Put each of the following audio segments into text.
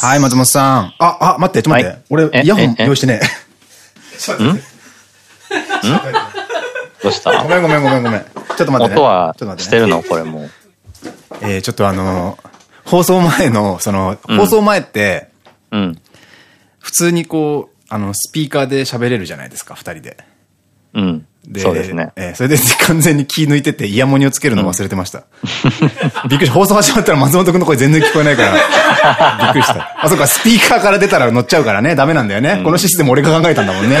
はい、松本さん。あ、あ、待って、ちょっと待って。俺、イヤホン用意してね。ちょっと待って。どうした？ごめんごめんごめんごめん。ちょっと待ってね。音はしてるの？これもう。えー、ちょっとあの、放送前の、その、放送前って、うん。普通にこう、あの、スピーカーで喋れるじゃないですか、二人で。うん。で、そうですね。えー、それで完全に気抜いてて、イヤモニをつけるの忘れてました。びっくりした。放送始まったら松本くんの声全然聞こえないから、びっくりした。あ、そっか、スピーカーから出たら乗っちゃうからね、ダメなんだよね。うん、このシステム俺が考えたんだもんね。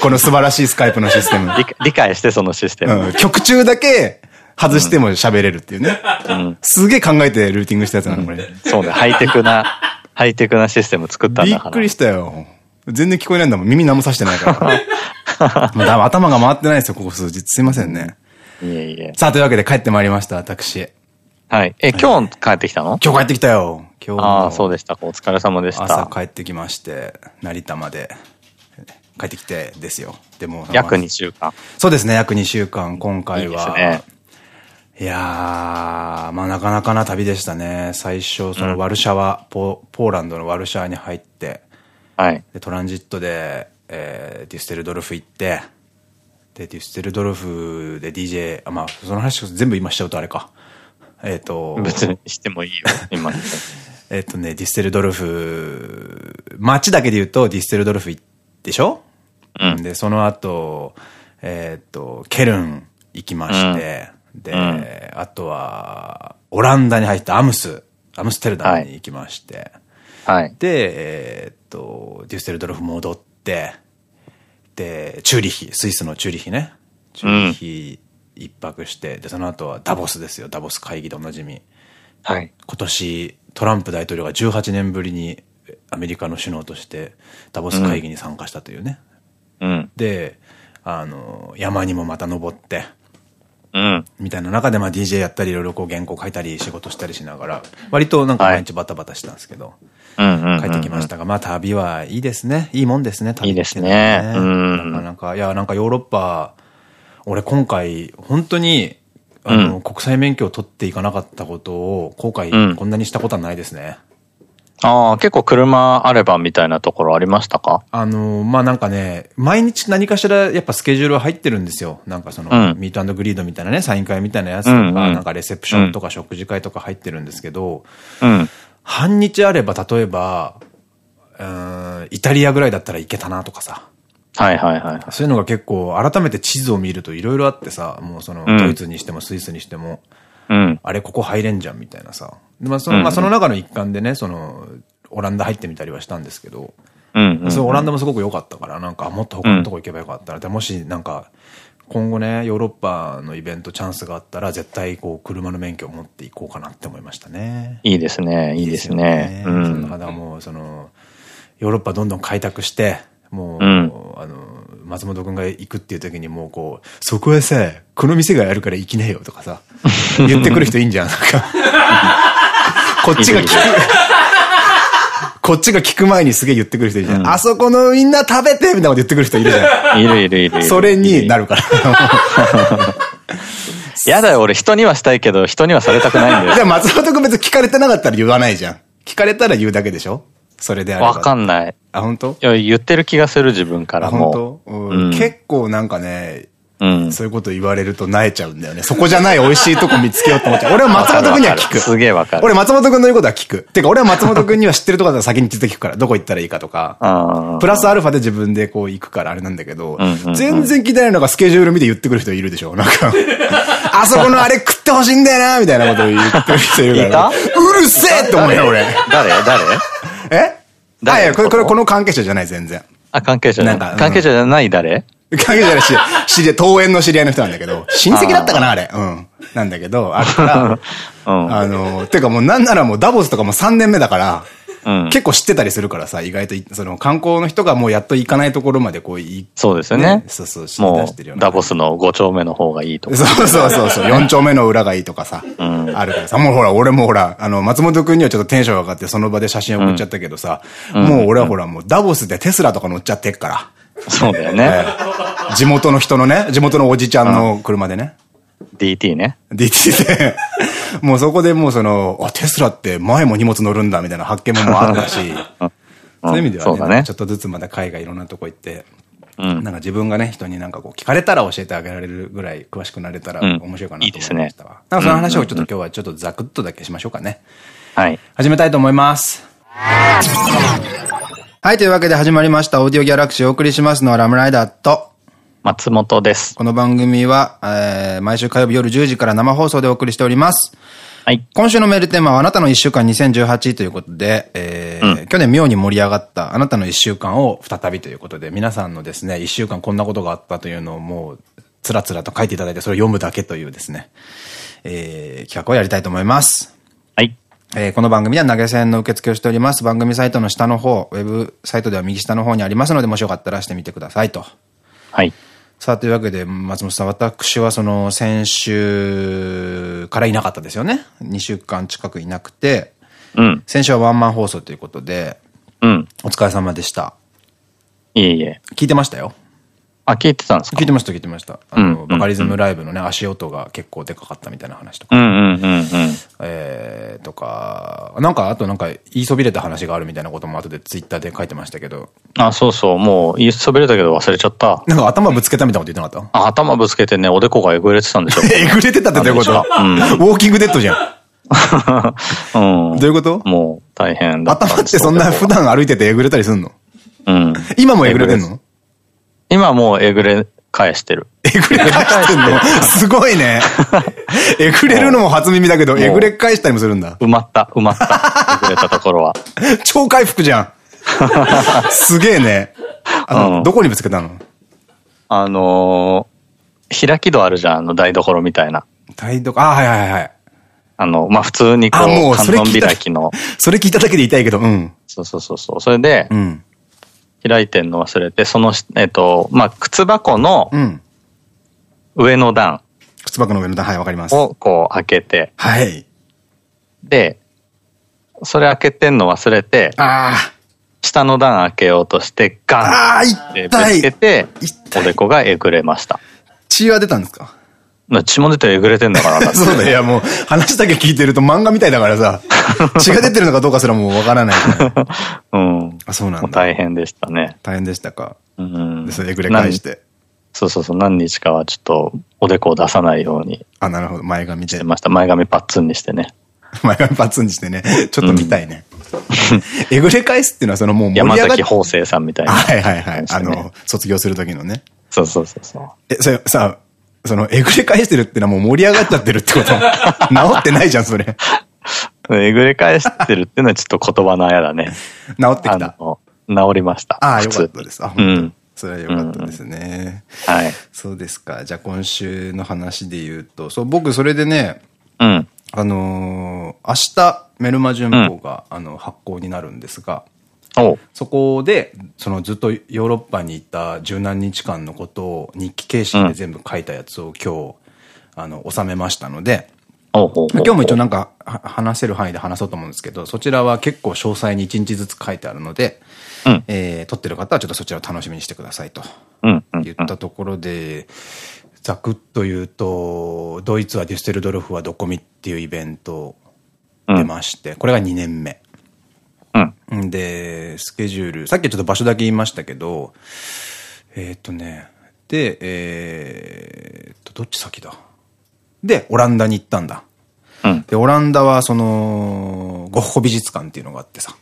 この素晴らしいスカイプのシステム。理解して、そのシステム。うん、曲中だけ、外しても喋れるっていうね。うん、すげえ考えてルーティングしたやつなの、これ。そうね、ハイテクな、ハイテクなシステム作ったんだから。びっくりしたよ。全然聞こえないんだもん。耳何もさしてないから。頭が回ってないですよ、ここ数日。すいませんね。いえいえ。さあ、というわけで帰ってまいりました、私。はい。え、今日帰ってきたの？今日帰ってきたよ。今日。ああ、そうでした。お疲れ様でした。朝帰ってきまして、成田まで帰ってきてですよ。でも。約2週間。そうですね、約2週間。今回は。いいですね。いやー、まあなかなかな旅でしたね。最初、そのワルシャワ、うん、ポーランドのワルシャワに入って、はい。で、トランジットで、えー、デュステルドルフ行って、で、デュステルドルフで DJ、あ、まあ、その話全部今しちゃうとあれか。えっ、と。別にしてもいいよ、今。えっとね、ディステルドルフ、街だけで言うとディステルドルフでしょ？うん。で、その後、えっと、ケルン行きまして、うん、で、うん、あとは、オランダに入ったアムス、アムステルダムに行きまして、はい。で、えー、っと、デュッセルドルフ戻って、で、チューリヒ、スイスのチューリヒね。チューリヒ一泊して、で、その後はダボスですよ。ダボス会議でおなじみ。はい。今年、トランプ大統領が18年ぶりにアメリカの首脳としてダボス会議に参加したというね。うん。で、あの、山にもまた登って、うん。みたいな中でまあ DJ やったりいろいろこう原稿書いたり仕事したりしながら、割となんか毎日バタバタしたんですけど、帰ってきましたが、まあ旅はいいですね。いいもんですね、旅、ね、いいですね。うん。なかなか、いや、なんかヨーロッパ、俺今回、本当に、あの、うん、国際免許を取っていかなかったことを後悔、こんなにしたことはないですね。ああ、結構車あればみたいなところありましたか？あの、まあ、なんかね、毎日何かしらやっぱスケジュールは入ってるんですよ。なんかその、うん、ミートグリードみたいなね、サイン会みたいなやつとか、うんうん、なんかレセプションとか食事会とか入ってるんですけど、うん、半日あれば例えば、うん、イタリアぐらいだったらいけたなとかさ。はいはいはい。そういうのが結構、改めて地図を見るといろいろあってさ、もうその、ドイツにしてもスイスにしても、うん、あれここ入れんじゃんみたいなさ。まあその、まあその中の一環でね、その、オランダ入ってみたりはしたんですけど、それオランダもすごく良かったから、なんかもっと他のとこ行けばよかったら、でもしなんか、今後ね、ヨーロッパのイベントチャンスがあったら、絶対こう、車の免許を持っていこうかなって思いましたね。いいですね、いいですね。うん。だからもう、その、ヨーロッパどんどん開拓して、もう、うん、あの、松本くんが行くっていう時にもうこう、そこへさ、この店がやるから行きねえよとかさ、言ってくる人いいんじゃん、なんか。こっちが聞く。こっちが聞く前にすげえ言ってくる人いるじゃん。うん、あそこのみんな食べてみたいなこと言ってくる人いるじゃん。いるいるいるそれになるから。やだよ、俺人にはしたいけど、人にはされたくないんだよ。じゃあ松本くん別に聞かれてなかったら言わないじゃん。聞かれたら言うだけでしょそれであれば。わかんない。あ、本当？いや、言ってる気がする自分からも。本当、うん、結構なんかね、うん、そういうこと言われると萎えちゃうんだよね。そこじゃない美味しいとこ見つけようと思っちゃう。俺は松本くんには聞く。すげえわかる。俺松本くんの言うことは聞く。てか俺は松本くんには知ってるとこだったら先に聞くから、どこ行ったらいいかとか。プラスアルファで自分でこう行くからあれなんだけど、全然聞いてないのがスケジュール見て言ってくる人いるでしょ？なんか、あそこのあれ食ってほしいんだよなみたいなことを言ってる人いるから。うるせえって思うよ、俺。誰？誰？え？誰？これ、これ、この関係者じゃない、全然。あ、関係者なんか、関係者じゃない誰？関係者じゃないし、知り合い、登園の知り合いの人なんだけど、親戚だったかな、あれ。うん。なんだけど、あるから、あの、てかもうなんならもうダボスとかも3年目だから、結構知ってたりするからさ、意外と、その観光の人がもうやっと行かないところまでこういそうですよね。そうそう、知ってしてるよダボスの5丁目の方がいいとか。そうそうそうそう、4丁目の裏がいいとかさ、あるからさ、もうほら、俺もほら、あの、松本くんにはちょっとテンション上がってその場で写真送っちゃったけどさ、もう俺はほらもうダボスでテスラとか乗っちゃってっから。そうだよね。地元の人のね、地元のおじちゃんの車でね。DT ね。DT で、もうそこでもうその、あ、テスラって前も荷物乗るんだみたいな発見ももあったし、そういう意味ではね、ねちょっとずつまた海外いろんなとこ行って、うん。なんか自分がね、人になんかこう聞かれたら教えてあげられるぐらい詳しくなれたらうん面白いかなと思いいいですねましたわ。なんかその話をちょっと今日はちょっとザクッとだけしましょうかね。はい。始めたいと思います。はい、というわけで始まりました。オーディオギャラクシーをお送りしますのはラムライダーと、松本です。この番組は、えー、毎週火曜日夜10時から生放送でお送りしております。はい。今週のメールテーマはあなたの1週間2018ということで、えー去年妙に盛り上がったあなたの1週間を再びということで、皆さんのですね、1週間こんなことがあったというのをもう、つらつらと書いていただいて、それを読むだけというですね、えー企画をやりたいと思います。はい。えーこの番組では投げ銭の受付をしております。番組サイトの下の方、ウェブサイトでは右下の方にありますので、もしよかったらしてみてくださいと。はい。さあ、というわけで、松本さん、私はその、先週からいなかったですよね。2週間近くいなくて、うん。先週はワンマン放送ということで、うん。お疲れ様でした。いえいえ。聞いてましたよ。あ、聞いてたんですか？聞いてました、聞いてました。あの、うんバカリズムライブのね、足音が結構でかかったみたいな話とか、うんうんうんうん。えー、とか、なんか、あとなんか、言いそびれた話があるみたいなことも後でツイッターで書いてましたけど、あ、そうそう。もう言いそびれたけど忘れちゃった。なんか頭ぶつけたみたいなこと言ってなかっあ頭ぶつけてね、おでこがえぐれてたんでしょ。た えぐれてたってどういうこと？うんウォーキングデッドじゃん。うん。どういうこと？もう大変だ頭ってそんな普段歩いててえぐれたりすんの？うん。今もえぐれてんの？今もうえぐれ返してる。えぐれ返してんの？すごいね。えぐれるのも初耳だけど、うえぐれ返したりもするんだ。埋まった、埋まった。えぐれたところは。超回復じゃん。すげえね。あの、うんどこにぶつけたの？あのー、開き戸あるじゃん、あの台所みたいな。台所、あ、はいはいはいはい。あの、まあ、普通にこうう、観音開きの。それ聞いただけで痛いけど、うん。そうそうそうそう。それでう、ん。開いてんの忘れて、そのし、えっと、まあ、靴箱のうん。上の段靴箱の上の段、はい、わかります。をこう開けて、はい。で、それ開けてんの忘れて、あ下の段開けようとして、あ。あガあ、ンってぶ。つけて。おでこがえぐれました。血は出たんですか？血も出てえぐれてんだから そうだよ。いや、もう、話だけ聞いてると漫画みたいだからさ、血が出てるのかどうかすらもうわからない、うん。あ、そうなんだ。大変でしたね。大変でしたか。うんで、。それえぐれ返して。そうそうそう、何日かはちょっとおでこを出さないようにあ、なるほど。前髪でして。ました。前髪パッツンにしてね。前髪パツンにしてね。ちょっと見たいね。えぐれ返すっていうのはそのもう盛り山上がっ崎邦生さんみたいな。はいはいはい。あねの、卒業する時のね。そうそうそうそう。え、それさ、その、えぐれ返してるってのはもう盛り上がっちゃってるってこと 治ってないじゃん、それ。えぐれ返してるっていうのはちょっと言葉のあやだね。あ治ってきた。の、治りました。ああ、よかったです。あ、うん。それはよかったですね。はい。そうですか。じゃあ今週の話で言うと、そう、僕それでね、うん。あのー明日、メルマ旬報が、あの、発行になるんですが、そこで、そのずっとヨーロッパにいた十何日間のことを日記形式で全部書いたやつを今日、あの、収めましたので、今日も一応なんかは話せる範囲で話そうと思うんですけど、そちらは結構詳細に一日ずつ書いてあるので、うんえー撮ってる方はちょっとそちらを楽しみにしてくださいとうん。うん。言ったところで、ざくっと言うと、ドイツはデュッセルドルフはどこみっていうイベント出まして、これが2年目。で、スケジュール、さっきちょっと場所だけ言いましたけど、えーっとね、で、えーっと、どっち先だ？で、オランダに行ったんだ。うん。で、オランダはその、ゴッホ美術館っていうのがあってさ。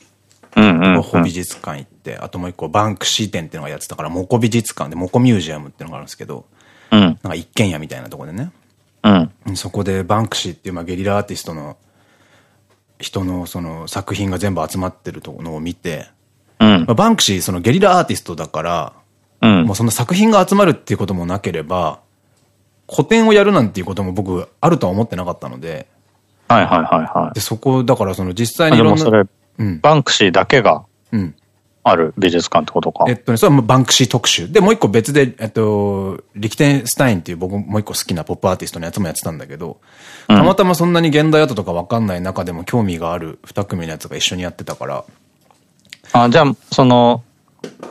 ゴッホ美術館行って、あともう一個バンクシー展っていうのがやってたから、モコ美術館でモコミュージアムっていうのがあるんですけど、うん。なんか一軒家みたいなところでね、うん。そこでバンクシーっていうまあゲリラアーティストの人のその作品が全部集まってるのを見て、うんまあ、バンクシーそのゲリラアーティストだから、うんもうその作品が集まるっていうこともなければ、個展をやるなんていうことも僕あるとは思ってなかったので、はいはいはいはい。で、そこ、だからその実際あにいろんな、それ、うん。バンクシーだけがうん。ある美術館ってことか。えっとね、それはバンクシー特集。で、もう一個別で、えっと、リキテンスタインっていう僕もう一個好きなポップアーティストのやつもやってたんだけど、うんたまたまそんなに現代アートとかわかんない中でも興味がある二組のやつが一緒にやってたから、あ、じゃあ、その、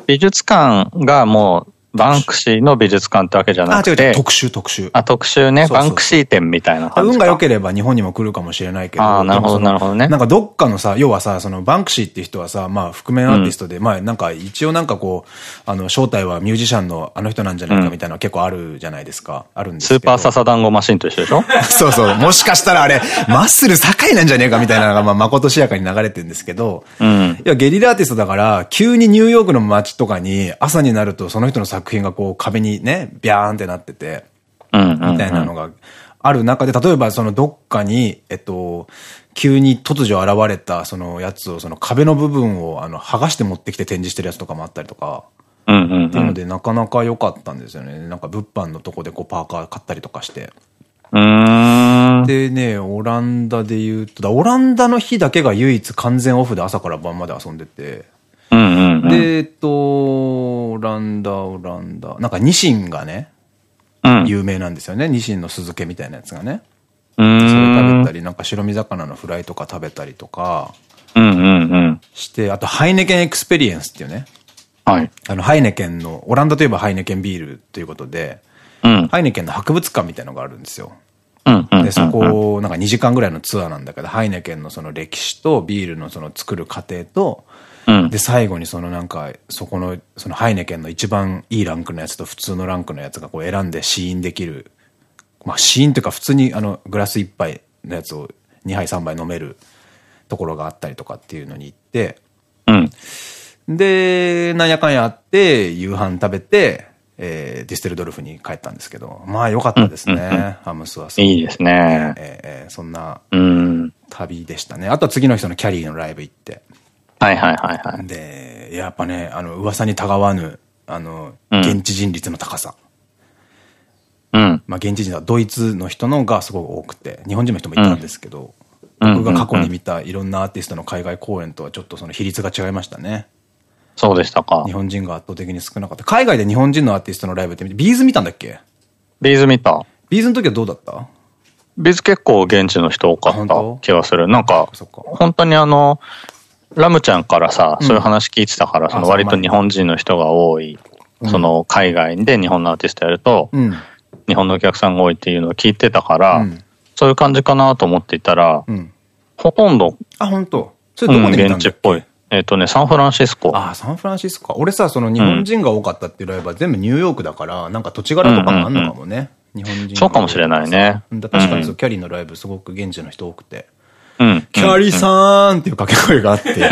美術館がもうバンクシーの美術館ってわけじゃなくて。あ、違う違う、特集特集。あ、特集ね。バンクシー展みたいな感じ運が良ければ日本にも来るかもしれないけど。あなるほど、なるほどね。なんかどっかのさ、要はさ、そのバンクシーって人はさ、まあ覆面アーティストで、うん、まあなんか一応なんかこう、あの、正体はミュージシャンのあの人なんじゃないかみたいなの結構あるじゃないですか。あるんですスーパーササダンゴマシンと一緒でしょ？そうそう。もしかしたらあれ、マッスル境なんじゃねえかみたいなのが、まあ、まことしやかに流れてるんですけど、うん。いや、ゲリラアーティストだから、急にニューヨークの街とかに、朝になるとその人の作品がこう壁にね、ビャーンってなってて、みたいなのがある中で、例えばそのどっかに、えっと、急に突如現れたそのやつを、その壁の部分をあの剥がして持ってきて展示してるやつとかもあったりとか、っていうのでなかなか良かったんですよね。なんか物販のとこでこうパーカー買ったりとかして。でね、オランダで言うと、オランダの日だけが唯一完全オフで朝から晩まで遊んでて、で、えっと、オランダ、オランダ。なんかニシンがね、うん、有名なんですよね。ニシンの酢漬けみたいなやつがね。それ食べたり、なんか白身魚のフライとか食べたりとか、して、あとハイネケンエクスペリエンスっていうね。はい。あの、ハイネケンの、オランダといえばハイネケンビールということで、うん、ハイネケンの博物館みたいなのがあるんですよ。で、そこ、なんか2時間ぐらいのツアーなんだけど、ハイネケンのその歴史とビールのその作る過程と、で、最後にそのなんか、そこの、そのハイネケンの一番いいランクのやつと普通のランクのやつがこう選んで試飲できる。まあ試飲というか普通にあの、グラス一杯のやつを2杯3杯飲めるところがあったりとかっていうのに行って、うん。で、なんやかんやあって、夕飯食べて、えー、ディステルドルフに帰ったんですけど、まあ良かったですね、ハムスは。いいですね。えー、えー、そんな、旅でしたね。あとは次の人のキャリーのライブ行って。はいはいはいはい。で、やっぱね、あの、噂にたがわぬ、あの、現地人率の高さ。うん。まあ、現地人はドイツの人のがすごく多くて、日本人の人もいたんですけど、僕が過去に見たいろんなアーティストの海外公演とはちょっとその比率が違いましたね。そうでしたか。日本人が圧倒的に少なかった。海外で日本人のアーティストのライブって見て、ビーズ見たんだっけ？ビーズ見た。ビーズの時はどうだった？ビーズ結構現地の人多かった気がする。なんか、本当にあの、ラムちゃんからさ、そういう話聞いてたから、その割と日本人の人が多い、その海外で日本のアーティストやると、日本のお客さんが多いっていうのを聞いてたから、そういう感じかなと思っていたら、ほとんど、あ、本当？それどこで現地っぽい。えっとね、サンフランシスコ。ああ、サンフランシスコか。俺さ、その日本人が多かったっていうライブは全部ニューヨークだから、なんか土地柄とかもあんのかもね。日本人。そうかもしれないね。確かにそう、キャリーのライブすごく現地の人多くて。うん。キャリーさーんっていう掛け声があって、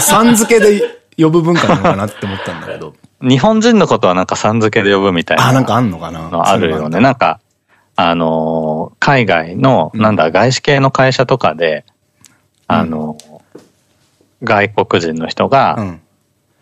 さん付けで呼ぶ文化なのかなって思ったんだけど。日本人のことはなんかさん付けで呼ぶみたいな。あ、なんかあんのかなあるよね。なんか、あのー、海外の、なんだ、外資系の会社とかで、あのー、外国人の人が、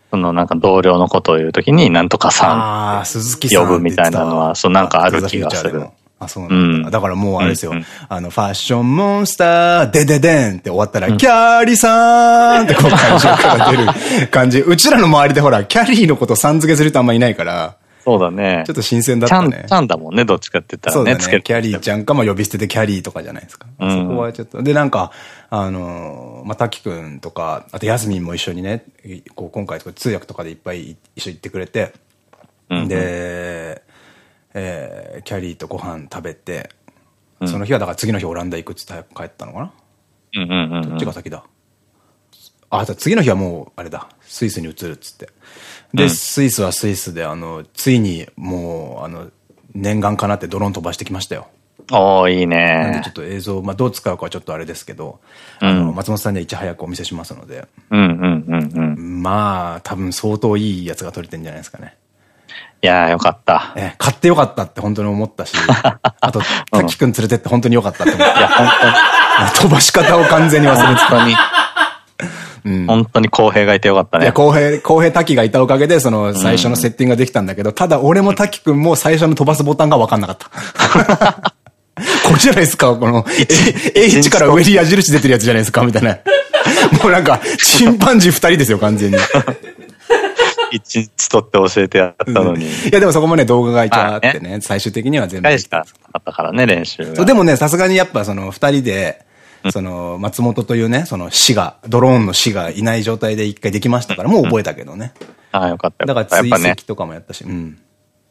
そのなんか同僚のことを言うときに、なんとかさん呼ぶみたいなのは、そうなんかある気がする。あ、そうなんだ。だからもうあれですよ。あの、ファッションモンスター、デデデンって終わったら、キャーリーさんってこう感じから出る 感じ。うちらの周りでほら、キャリーのことさん付けする人あんまいないから、そうだね。ちょっと新鮮だったね。ちゃんだもんね、どっちかって言ったらね。そうだね。キャリーちゃんか、まあ呼び捨てでキャリーとかじゃないですか。そこはちょっと。で、なんか、あの、まあ、滝くんとか、あとヤスミンも一緒にね、こう今回通訳とかでいっぱい一緒に行ってくれて、で、えー、キャリーとご飯食べて、その日はだから次の日オランダ行くっつって帰ったのかな？どっちが先だ？あ、次の日はもう、あれだ、スイスに移るっつって。で、うん、スイスはスイスで、あの、ついにもう、あの、念願かなってドローン飛ばしてきましたよ。おー、いいね。なんでちょっと映像、まあどう使うかはちょっとあれですけど、うん、あの、松本さんにはいち早くお見せしますので。うんうんうんうん。まあ、多分相当いいやつが撮れてんじゃないですかね。いやーよかった。え、買ってよかったって本当に思ったし、あと、滝くん連れてって本当によかったって思って。いや、本当に。飛ばし方を完全に忘れてた。に。本当に公平がいてよかったね。いや、公平、公平滝がいたおかげで、その最初のセッティングができたんだけど、ただ俺も滝くんも最初の飛ばすボタンがわかんなかった。これじゃないですか、この、H から上に矢印出てるやつじゃないですか、みたいな。もうなんか、チンパンジー二人ですよ、完全に。一日取って教えてやったのに。いや、でもそこもね、動画が一応あってね、最終的には全部。大したあったからね、練習でもね、さすがにやっぱその二人で、その、松本というね、その死が、ドローンの死がいない状態で一回できましたから、もう覚えたけどね。ああ、よかった。だから追跡とかもやったし、うん。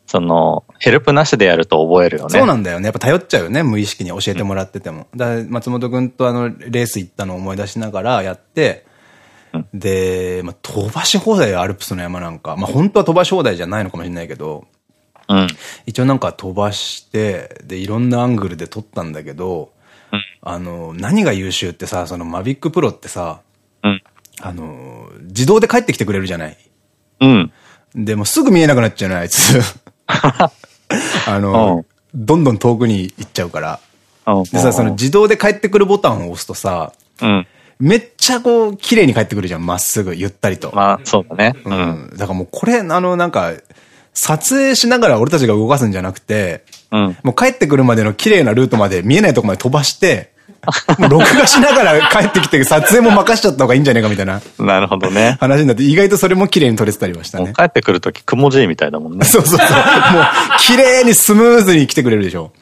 その、ヘルプなしでやると覚えるよね。そうなんだよね。やっぱ頼っちゃうよね。無意識に教えてもらってても。うん、だ松本くんとあの、レース行ったのを思い出しながらやって、うん、で、まあ、飛ばし放題アルプスの山なんか。まあ、本当は飛ばし放題じゃないのかもしれないけど、うん、一応なんか飛ばして、で、いろんなアングルで撮ったんだけど、うん、あの、何が優秀ってさ、そのマビックプロってさ、うん、あの、自動で帰ってきてくれるじゃない。うん。で、もすぐ見えなくなっちゃうね、あいつ。あの、どんどん遠くに行っちゃうから。でさ、その自動で帰ってくるボタンを押すとさ、うん、めっちゃこう、綺麗に帰ってくるじゃん、まっすぐ、ゆったりと。まあ、そうだね。うん。だからもうこれ、あの、なんか、撮影しながら俺たちが動かすんじゃなくて、うん、もう帰ってくるまでの綺麗なルートまで見えないとこまで飛ばして、もう録画しながら帰ってきて撮影も任しちゃった方がいいんじゃねえかみたいな。なるほどね。話になって、意外とそれも綺麗に撮れてたりましたね。帰ってくるとき、くもじいみたいだもんね。そうそうそう。もう、綺麗にスムーズに来てくれるでしょ。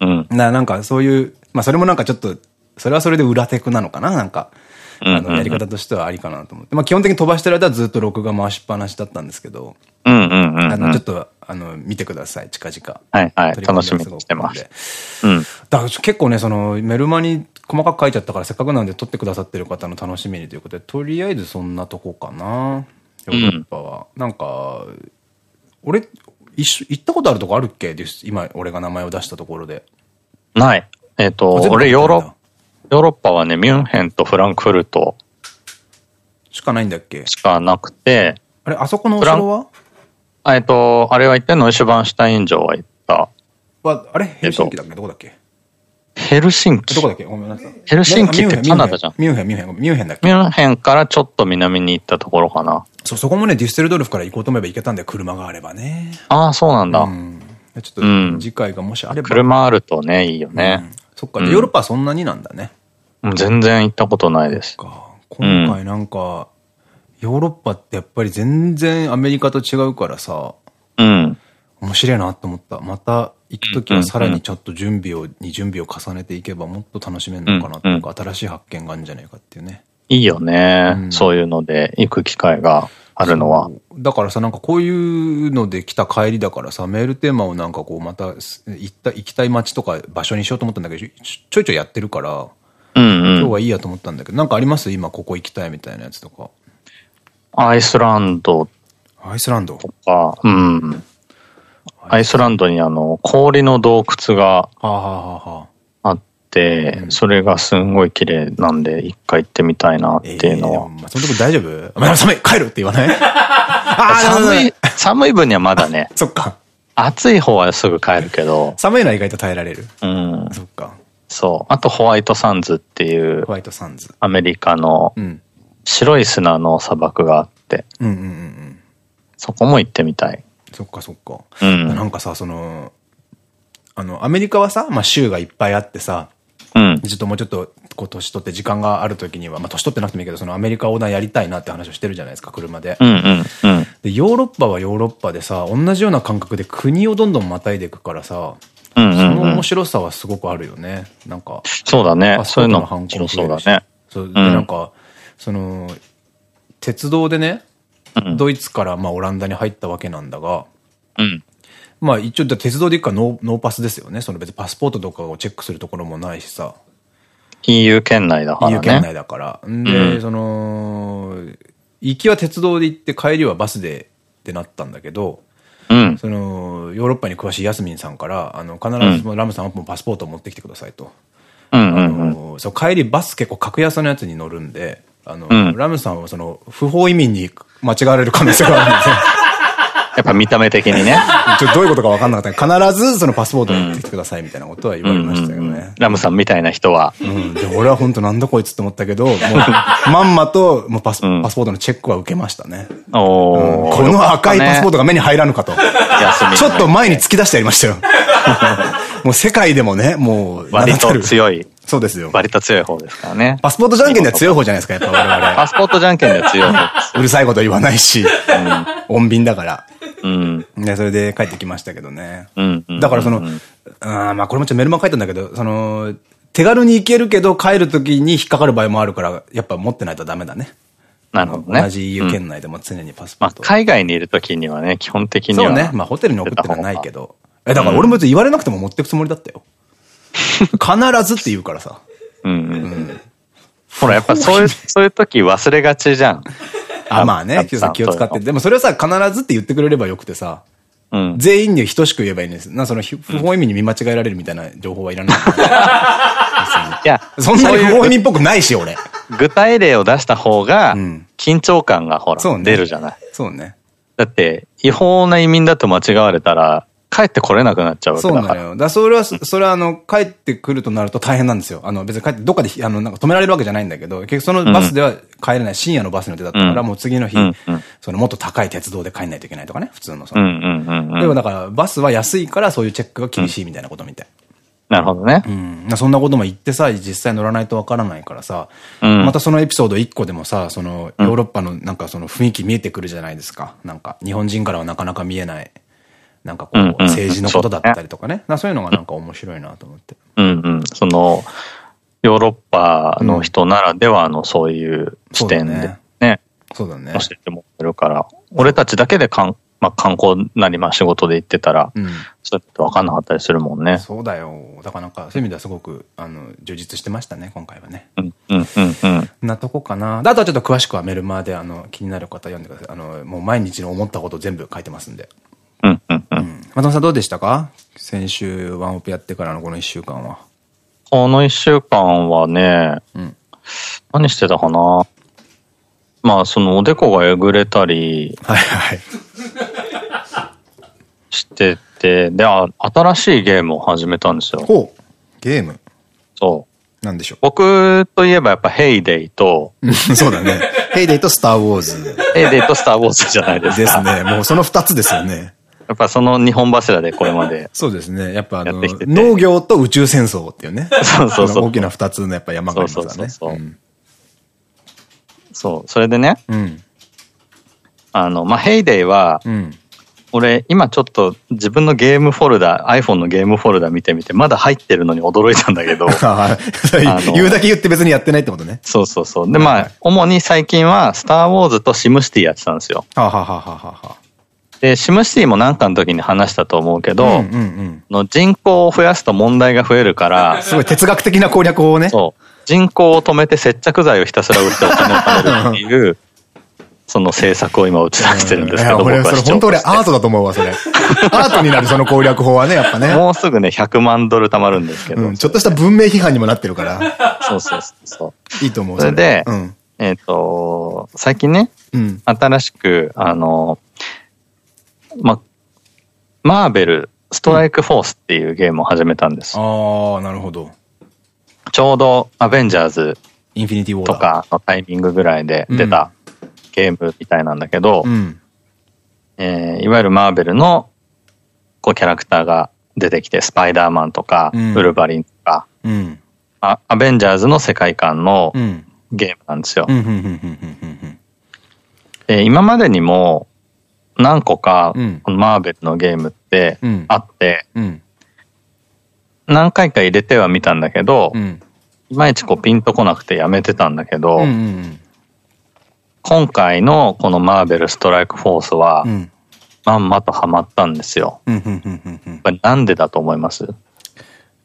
うん。な、なんかそういう、まあそれもなんかちょっと、それはそれで裏テクなのかななんか。あの、やり方としてはありかなと思って。まあ基本的に飛ばしてる間はずっと録画回しっぱなしだったんですけど。うんうんうん。あの、ちょっと、あの、見てください、近々。はいはい。楽しみにしてます。うん。だから結構ね、その、メルマに細かく書いちゃったから、せっかくなんで撮ってくださってる方の楽しみにということで、とりあえずそんなとこかな。ヨーロッパは。うん、なんか、俺、一緒、行ったことあるとこあるっけ？今、俺が名前を出したところで。ない。えっ、ー、と、俺ヨーロ、ヨーロッパはね、ミュンヘンとフランクフルト。しかないんだっけ？しかなくて。あれ、あそこのお城は？えっと、あれは行ってノイシュバンシュタイン城は行った。は、あれ？ヘルシンキだっけ？どこだっけ？ヘルシンキ。どこだっけ？ごめんなさい。ヘルシンキってカナダじゃん。ミュンヘン、ミュンヘン、ミュンヘンだっけ？ミュンヘンからちょっと南に行ったところかな。そう、そこもね、デュッセルドルフから行こうと思えば行けたんだよ、車があればね。ああ、そうなんだ。うん。ちょっと、次回がもしあれば。車あるとね、いいよね。そっか、ヨーロッパはそんなになんだね。全然行ったことないです。今回なんか、ヨーロッパってやっぱり全然アメリカと違うからさ、うん。面白いなと思った。また行くときはさらにちょっと準備を、に準備を重ねていけばもっと楽しめるのかなとか、新しい発見があるんじゃないかっていうね。いいよね。うん、そういうので行く機会があるのは。だからさ、なんかこういうので来た帰りだからさ、メールテーマをなんかこうまた行った、行きたい街とか場所にしようと思ったんだけど、ちょいちょいやってるから、うんうん、今日はいいやと思ったんだけど、なんかあります？今ここ行きたいみたいなやつとか。アイスランド。アイスランド？とか、うん。アイスランドにあの、氷の洞窟があって、それがすんごい綺麗なんで、一回行ってみたいなっていうのは。えー、そのとこ大丈夫？お前寒い帰るって言わない？寒い、寒い分にはまだね。そっか。暑い方はすぐ帰るけど。寒いのは意外と耐えられる。うん。そっか。そう。あとホワイトサンズっていう。ホワイトサンズ。アメリカの白い砂の砂漠があって。そこも行ってみたい。そっかそっか。うん、なんかさ、その、あの、アメリカはさ、まあ州がいっぱいあってさ、うん、ちょっともうちょっと、こう、年取って時間がある時には、まあ、年取ってなくてもいいけど、そのアメリカ横断やりたいなって話をしてるじゃないですか、車で。で、ヨーロッパはヨーロッパでさ、同じような感覚で国をどんどんまたいでいくからさ、その面白さはすごくあるよね。なんか。そうだね。そういうの反抗そうだね。そう、で、なんか、その、鉄道でね、ドイツからまあオランダに入ったわけなんだが、うん。まあ一応鉄道で行くからノーノーパスですよね。その別にパスポートとかをチェックするところもないしさ。EU 圏内だからね。EU 圏内だから。んで、うん、その、行きは鉄道で行って帰りはバスでってなったんだけど、うん、その、ヨーロッパに詳しいヤスミンさんから、あの、必ずラムさんはパスポートを持ってきてくださいと。そう、帰りバス結構格安のやつに乗るんで、あの、うん、ラムさんはその、不法移民に間違われる可能性があるんですよ。やっぱ見た目的にね。ちょどういうことか分かんなかった必ずそのパスポートを持ってきてくださいみたいなことは言われましたよね。ラムさんみたいな人は。うん。で、俺は本当なんだこいつって思ったけど、もう、まんまと、もうパス、うん、パスポートのチェックは受けましたね。お、うん、この赤いパスポートが目に入らぬかと。ちょっと前に突き出してやりましたよ。もう世界でもね、もう、割と強い。そうですよ。割と強い方ですからね。パスポートじゃんけんでは強い方じゃないですか、やっぱ我々。パスポートじゃんけんでは強い方です。うるさいこと言わないし、穏便だから。うん。で、それで帰ってきましたけどね。うん。だからその、あまあこれもちょっとメルマ書いたんだけど、その、手軽に行けるけど帰るときに引っかかる場合もあるから、やっぱ持ってないとダメだね。なるほどね。同じ EU 圏内でも常にパスポート。まあ、海外にいるときにはね、基本的には。そうね。まあ、ホテルに送ってのはないけど。え、だから俺も別に言われなくても持ってくつもりだったよ。必ずって言うからさ。うんうん。ほら、やっぱそういう、そういう時忘れがちじゃん。あ、まあね。気を使って。でもそれをさ、必ずって言ってくれればよくてさ。うん、全員に等しく言えばいいんです。な、その、不法意味に見間違えられるみたいな情報はいらない。いや、そんなに不法意味っぽくないし、俺。具体例を出した方が、緊張感がほら、出るじゃない。そうね。だって、違法な移民だと間違われたら、帰ってこれなくなっちゃうわけだから。そうなのよ。だそれは、それはあの、帰ってくるとなると大変なんですよ。あの、別に帰って、どっかで、あの、なんか止められるわけじゃないんだけど、結局そのバスでは帰れない、深夜のバスの手だったから、もう次の日、そのもっと高い鉄道で帰んないといけないとかね、普通のその。でもだから、バスは安いからそういうチェックが厳しいみたいなことみたい。なるほどね。うん。そんなことも言ってさ、実際乗らないとわからないからさ、うん、またそのエピソード1個でもさ、その、ヨーロッパのなんかその雰囲気見えてくるじゃないですか。なんか、日本人からはなかなか見えない。なんかこう、政治のことだったりとかね。そういうのがなんか面白いなと思って。うんうん。その、ヨーロッパの人ならではのそういう視点でね。そうだね。教えてもらえるから、俺たちだけでかん、まあ観光なりまあ仕事で行ってたら、うん、ちょっと分かんなかったりするもんね。そうだよ。だからなんか、そういう意味ではすごく、あの、充実してましたね、今回はね。うん、うん、うん、うん。なとこかな。あとはちょっと詳しくはメルマで、あの、気になる方読んでください。あの、もう毎日の思ったこと全部書いてますんで。松本さんどうでしたか？先週ワンオペやってからのこの一週間は。この一週間はね、うん、何してたかな？まあ、そのおでこがえぐれたり、はいはい。してて、で、あ、新しいゲームを始めたんですよ。ほう。ゲーム？そう。なんでしょう？僕といえばやっぱヘイデイと、そうだね。ヘイデイとスターウォーズ。ヘイデイとスターウォーズじゃないですか。ですね。もうその二つですよね。やっぱその日本柱でこれまで。そうですね。やっぱあの、農業と宇宙戦争っていうね。そうそうそう。大きな二つのやっぱ山がありますからね。そうそれでね。うん。あの、まあ、ヘイデイは、うん。俺、今ちょっと自分のゲームフォルダ、iPhone のゲームフォルダ見てみて、まだ入ってるのに驚いたんだけど。言うだけ言って別にやってないってことね。そうそうそう。で、まあ、主に最近は、スター・ウォーズとシムシティやってたんですよ。はははははで、シムシティもなんかの時に話したと思うけど、の人口を増やすと問題が増えるから、すごい哲学的な攻略法をね。そう。人口を止めて接着剤をひたすら売ってお金を貯めるっていう、その政策を今打ち出してるんですけど、俺、それ本当俺アートだと思うわ、それ。アートになるその攻略法はね、やっぱね。もうすぐね、100万ドル貯まるんですけど。ちょっとした文明批判にもなってるから。そうそうそう。いいと思う。それで、えっと、最近ね、新しく、あの、ま、マーベル、ストライクフォースっていうゲームを始めたんです。うん、ああ、なるほど。ちょうどアベンジャーズインフィニティウォーとかのタイミングぐらいで出たゲームみたいなんだけど、うん、えー、いわゆるマーベルのこうキャラクターが出てきて、スパイダーマンとか、うん、ウルヴァリンとか、うん、アベンジャーズの世界観のゲームなんですよ。今までにも何個か、このマーベルのゲームってあって、何回か入れてはみたんだけど、いまいちこうピンとこなくてやめてたんだけど、今回のこのマーベルストライクフォースは、まんまとハマったんですよ。なんでだと思います？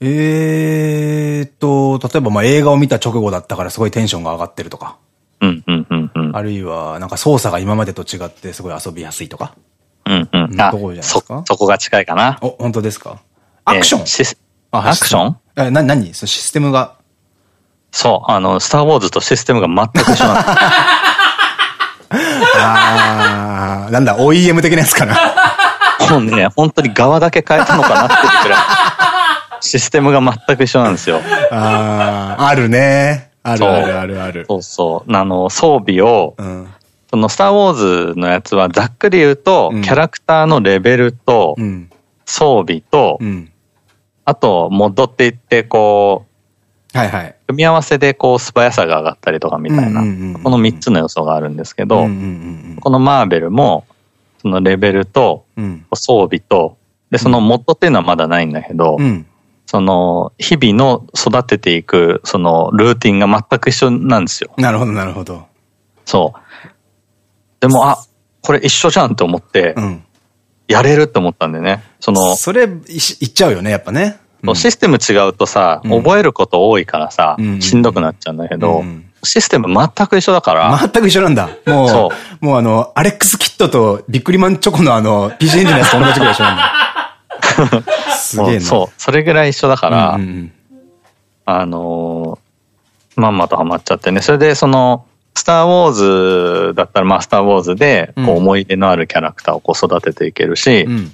えーと、例えばまあ映画を見た直後だったからすごいテンションが上がってるとか。あるいは、なんか操作が今までと違ってすごい遊びやすいとか？うんうん。こじゃないですか？そこが近いかな。お、本当ですか？アクション、アクション？え、な、何？そシステムが？そう、あの、スターウォーズとシステムが全く一緒なんだ。あー、なんだ、OEM 的なやつかな？もうね、本当に側だけ変えたのかなっていうくらい。システムが全く一緒なんですよ。ああ、あるね。あるあるあるある。そうそう。あの、装備を、うん、そのスター・ウォーズのやつはざっくり言うと、うん、キャラクターのレベルと、うん、装備と、あと、モッドって言って、こう、はいはい。組み合わせでこう素早さが上がったりとかみたいな、この3つの要素があるんですけど、このマーベルも、そのレベルと、装備と、で、そのモッドっていうのはまだないんだけど、うんその、日々の育てていく、その、ルーティンが全く一緒なんですよ。なるほど、なるほど。そう。でも、あ、これ一緒じゃんって思って、うん、やれるって思ったんでね。その、それ、いっちゃうよね、やっぱね。うん、システム違うとさ、覚えること多いからさ、しんどくなっちゃうんだけど、システム全く一緒だから。全く一緒なんだ。もう、もうあの、アレックスキットとビックリマンチョコのあの、PC エンジンのやつと同じくらい一緒なんだ。すげえな。そう、それぐらい一緒だから、あのー、まんまとハマっちゃってね。それで、その、スター・ウォーズだったら、まあ、スター・ウォーズで、こう、思い出のあるキャラクターをこう育てていけるし、うん、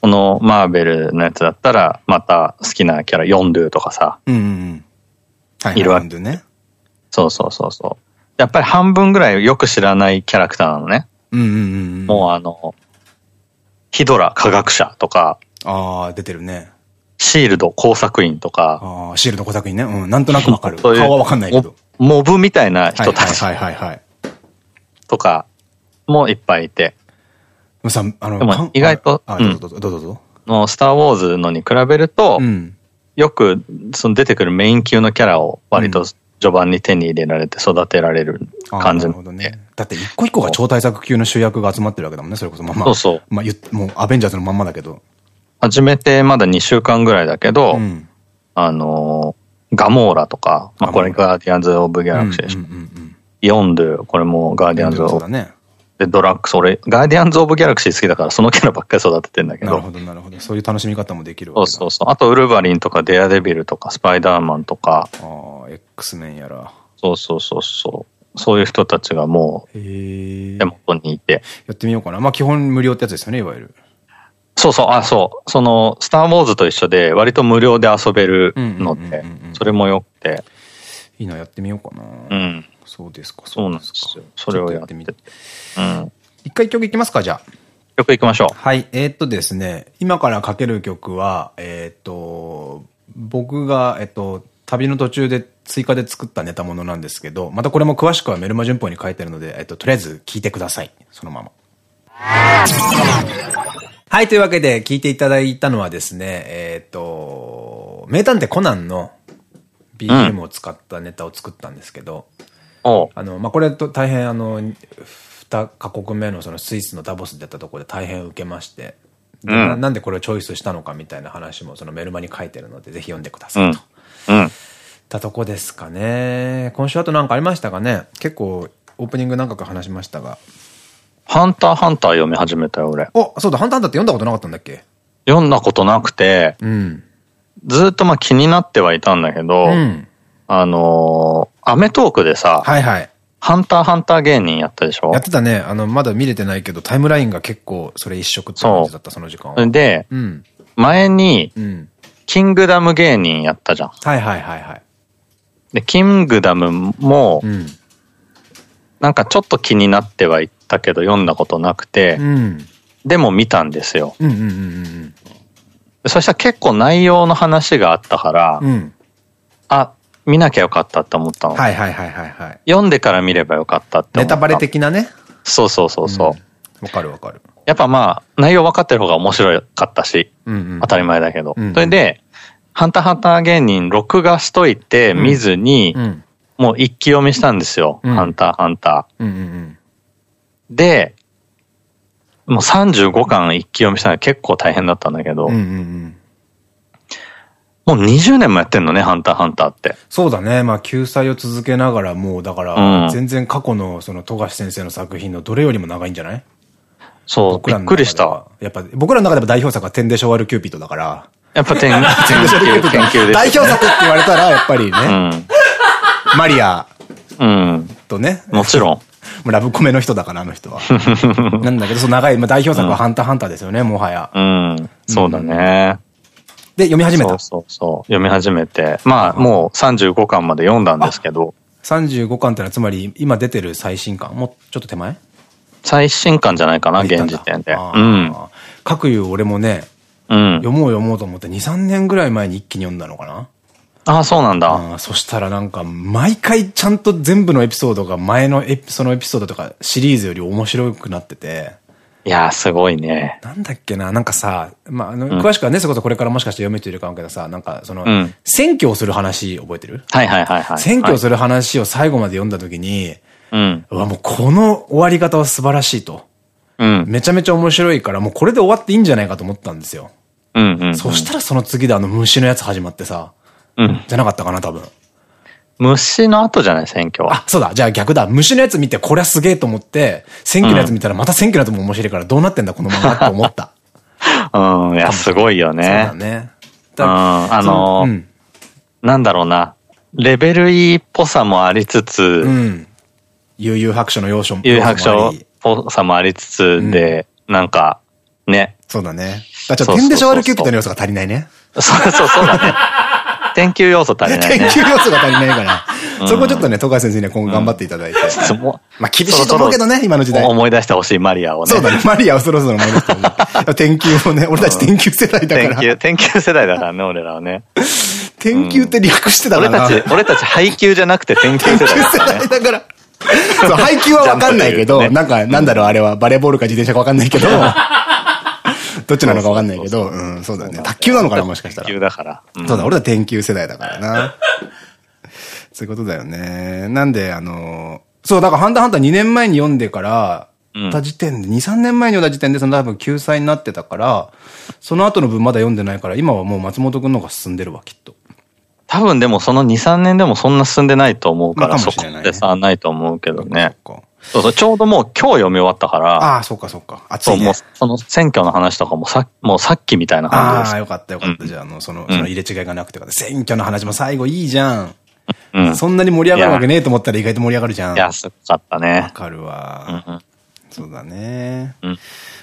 このマーベルのやつだったら、また好きなキャラ、ヨンドゥとかさ、いるわけ。ね。そうそうそうそう。やっぱり半分ぐらいよく知らないキャラクターなのね。もうあの、ヒドラ科学者とか。ああ、出てるね。シールド工作員とか。ああ、シールド工作員ね。うん、なんとなくわかる。顔はわかんないけど。モブみたいな人たち。はいはいはいはい。とか、もいっぱいいて。さ、あの、でも意外と、あ、どうぞどうぞ。の、スターウォーズのに比べると、うん、よく、その出てくるメイン級のキャラを割と序盤に手に入れられて育てられる感じなるほどね。だって一個一個が超大作級の主役が集まってるわけだもんね、それこそ。まあまあ、そうそう。まあ、もうアベンジャーズのまんまだけど。始めてまだ2週間ぐらいだけど、うん、あのー、ガモーラとか、まあこれガーディアンズ・オブ・ギャラクシーでしょ。ヨンドゥ、これもガーディアンズ・オブ。ね。で、ドラックス、俺、ガーディアンズ・オブ・ギャラクシー好きだから、そのキャラばっかり育ててんだけど。なるほど、なるほど。そういう楽しみ方もできるわけそうそうそう。あと、ウルヴァリンとか、デアデビルとか、スパイダーマンとか。ああ、X メンやら。そうそうそうそう。そういう人たちがもう、手元にいて。やってみようかな。まあ、基本無料ってやつですよね、いわゆる。そうそう、あ、そう。その、スター・ウォーズと一緒で、割と無料で遊べるので、それもよくて。いいな、やってみようかな。うん。そうですか、そうなんですよ。それをやってみて。うん。一回曲いきますか、じゃあ。曲いきましょう。はい。えー、っとですね、今からかける曲は、えー、っと、僕が、えっと、旅の途中で追加で作ったネタものなんですけど、またこれも詳しくはメルマ順法に書いてあるので、えっと、とりあえず聞いてください。そのまま。はい、というわけで聞いていただいたのはですね、えっ、と、名探偵コナンの BGM を使ったネタを作ったんですけど、うん、あの、まあ、これと大変あの、二カ国目のそのスイスのダボスでやったところで大変受けまして、うん、なんでこれをチョイスしたのかみたいな話もそのメルマに書いてるので、ぜひ読んでくださいと。うん。うん、たとこですかね。今週あと何かありましたかね？結構オープニング何回か話しましたが。ハンターハンター読み始めたよ、俺。お、そうだ、ハンターハンターって読んだことなかったんだっけ？読んだことなくて、うん、ずっとまあ気になってはいたんだけど、うん、あのー、アメトークでさ、はいはい。ハンターハンター芸人やったでしょ？やってたね。あの、まだ見れてないけど、タイムラインが結構それ一色って感じだった、その時間は。で、うん、前に、キングダム芸人やったじゃん。はいはいはいはい。で、キングダムも、うん、なんかちょっと気になってはいたけど読んだことなくて、うん、でも見たんですよ。そしたら結構内容の話があったから、うん、あ、見なきゃよかったって思ったの。はいはいはいはい、読んでから見ればよかったって思った。ネタバレ的なね。そうそうそうそう。わ、うん、かるわかる。やっぱまあ、内容分かってる方が面白かったし、当たり前だけど。それで、ハンターハンター芸人録画しといて見ずに、うんもう一気読みしたんですよ。うん、ハンター、ハンター。で、もう35巻一気読みしたの結構大変だったんだけど、もう20年もやってんのね、ハンター、ハンターって。そうだね。まあ、救済を続けながら、もう、だから、全然過去の、その、富樫先生の作品のどれよりも長いんじゃない？そう、びっくりした。やっぱ、僕らの中でも代表作は天でショワルキューピットだから。やっぱ天、天でショワルキューピット。代表作って言われたら、やっぱりね。うんマリアとね。もちろん。ラブコメの人だから、あの人は。なんだけど、その長い、代表作はハンターハンターですよね、もはや。うん、そうだね。で、読み始めた？そうそうそう。読み始めて。まあ、もう35巻まで読んだんですけど。35巻ってのは、つまり、今出てる最新巻？もうちょっと手前？最新巻じゃないかな、現時点で。うん。かくいう俺もね、うん、読もう読もうと思って2、3年ぐらい前に一気に読んだのかなああ、そうなんだ。そしたらなんか、毎回ちゃんと全部のエピソードが前のエピ、そのエピソードとかシリーズより面白くなってて。いやー、すごいね。なんだっけな、なんかさ、まあ、あの、詳しくはね、そことこれからもしかして読めてるかもけどさ、なんか、その、うん、選挙をする話覚えてる？はいはいはいはい。選挙をする話を最後まで読んだ時に、うん。うわ、もうこの終わり方は素晴らしいと。うん。めちゃめちゃ面白いから、もうこれで終わっていいんじゃないかと思ったんですよ。うんうん、そしたらその次であの虫のやつ始まってさ。うん。じゃなかったかな、多分。虫の後じゃない選挙は？あ、そうだ。じゃあ逆だ。虫のやつ見て、これはすげえと思って、選挙のやつ見たらまた選挙のやつも面白いから、どうなってんだ、この漫画って思った。うん、いや、すごいよね。そうだね。うん、あの、うん、なんだろうな。レベル E っぽさもありつつ、うん。悠々白書の要素も悠々白書っぽさもありつつで、うん、なんか、ね。そうだね。だちょっと点でしょ RQ っての要素が足りないね。そうそうそうだね。研究要素足りない、ね。研究要素が足りないから。そこちょっとね、東海先生には今後頑張っていただいて。まあ厳しいと思うけどね、今の時代。思い出してほしい、マリアをね。そうだね、マリアをそろそろ思い出してほしい。天球をね、俺たち天球世代だから。天球、天球世代だからね、俺らはね。天球って略してたから俺たち、俺たち配球じゃなくて天球世代。天球世代だから。そう、配球はわかんないけど、なんか、なんだろう、あれは、バレーボールか自転車かわかんないけど、どっちなのかわかんないけど、うん、そうだね。卓球なのかな、もしかしたら。卓球だから。そうだ、俺は天球世代だからな。そういうことだよね。なんで、あの、そう、だからハンターハンター2年前に読んでから、た時点で、2、3年前に読んだ時点で、その多分救済になってたから、その後の分まだ読んでないから、今はもう松本くんの方が進んでるわ、きっと。多分でもその2、3年でもそんな進んでないと思うから、そこでさ、ないと思うけどね。そうそう、ちょうどもう今日読み終わったから。ああ、そうかそうか。熱い、ね、もうその選挙の話とかもさ、もうさっきみたいな感じです。ああ、よかったよかった。じゃあ、あの、その、その入れ違いがなくてか選挙の話も最後いいじゃん。うん。そんなに盛り上がるわけねえと思ったら意外と盛り上がるじゃん。いや、すごかったね。わかるわ。うん、そうだね。うん。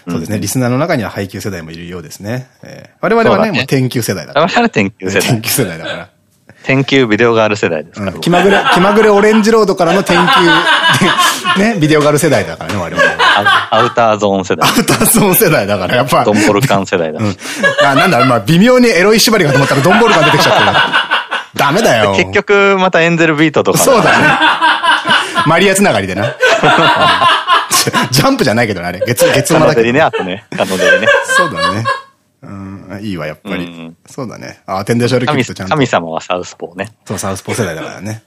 そうですね。リスナーの中には配給世代もいるようですね。えー、我々はね、もう天球世代だから。我々は天球世代。天球世代だから。天球ビデオガール世代ですから。気まぐれ、気まぐれオレンジロードからの天球、ね、ビデオガール世代だからね、我々。アウターゾーン世代。アウターゾーン世代だから、やっぱ。ドンボルカン世代だ。うん。あ、なんだ、まあ、微妙にエロい縛りかと思ったらドンボルカン出てきちゃった ダメだよ。結局、またエンゼルビートとか。そうだね。マリアつながりでな。ジャンプじゃないけどね、あれ。月、月馬だけど。ね、あとね。カノデリね。そうだね。うん、いいわ、やっぱり。うん、そうだね。あ、テンデーショルキットちゃんと。神様はサウスポーね。そう、サウスポー世代だからね。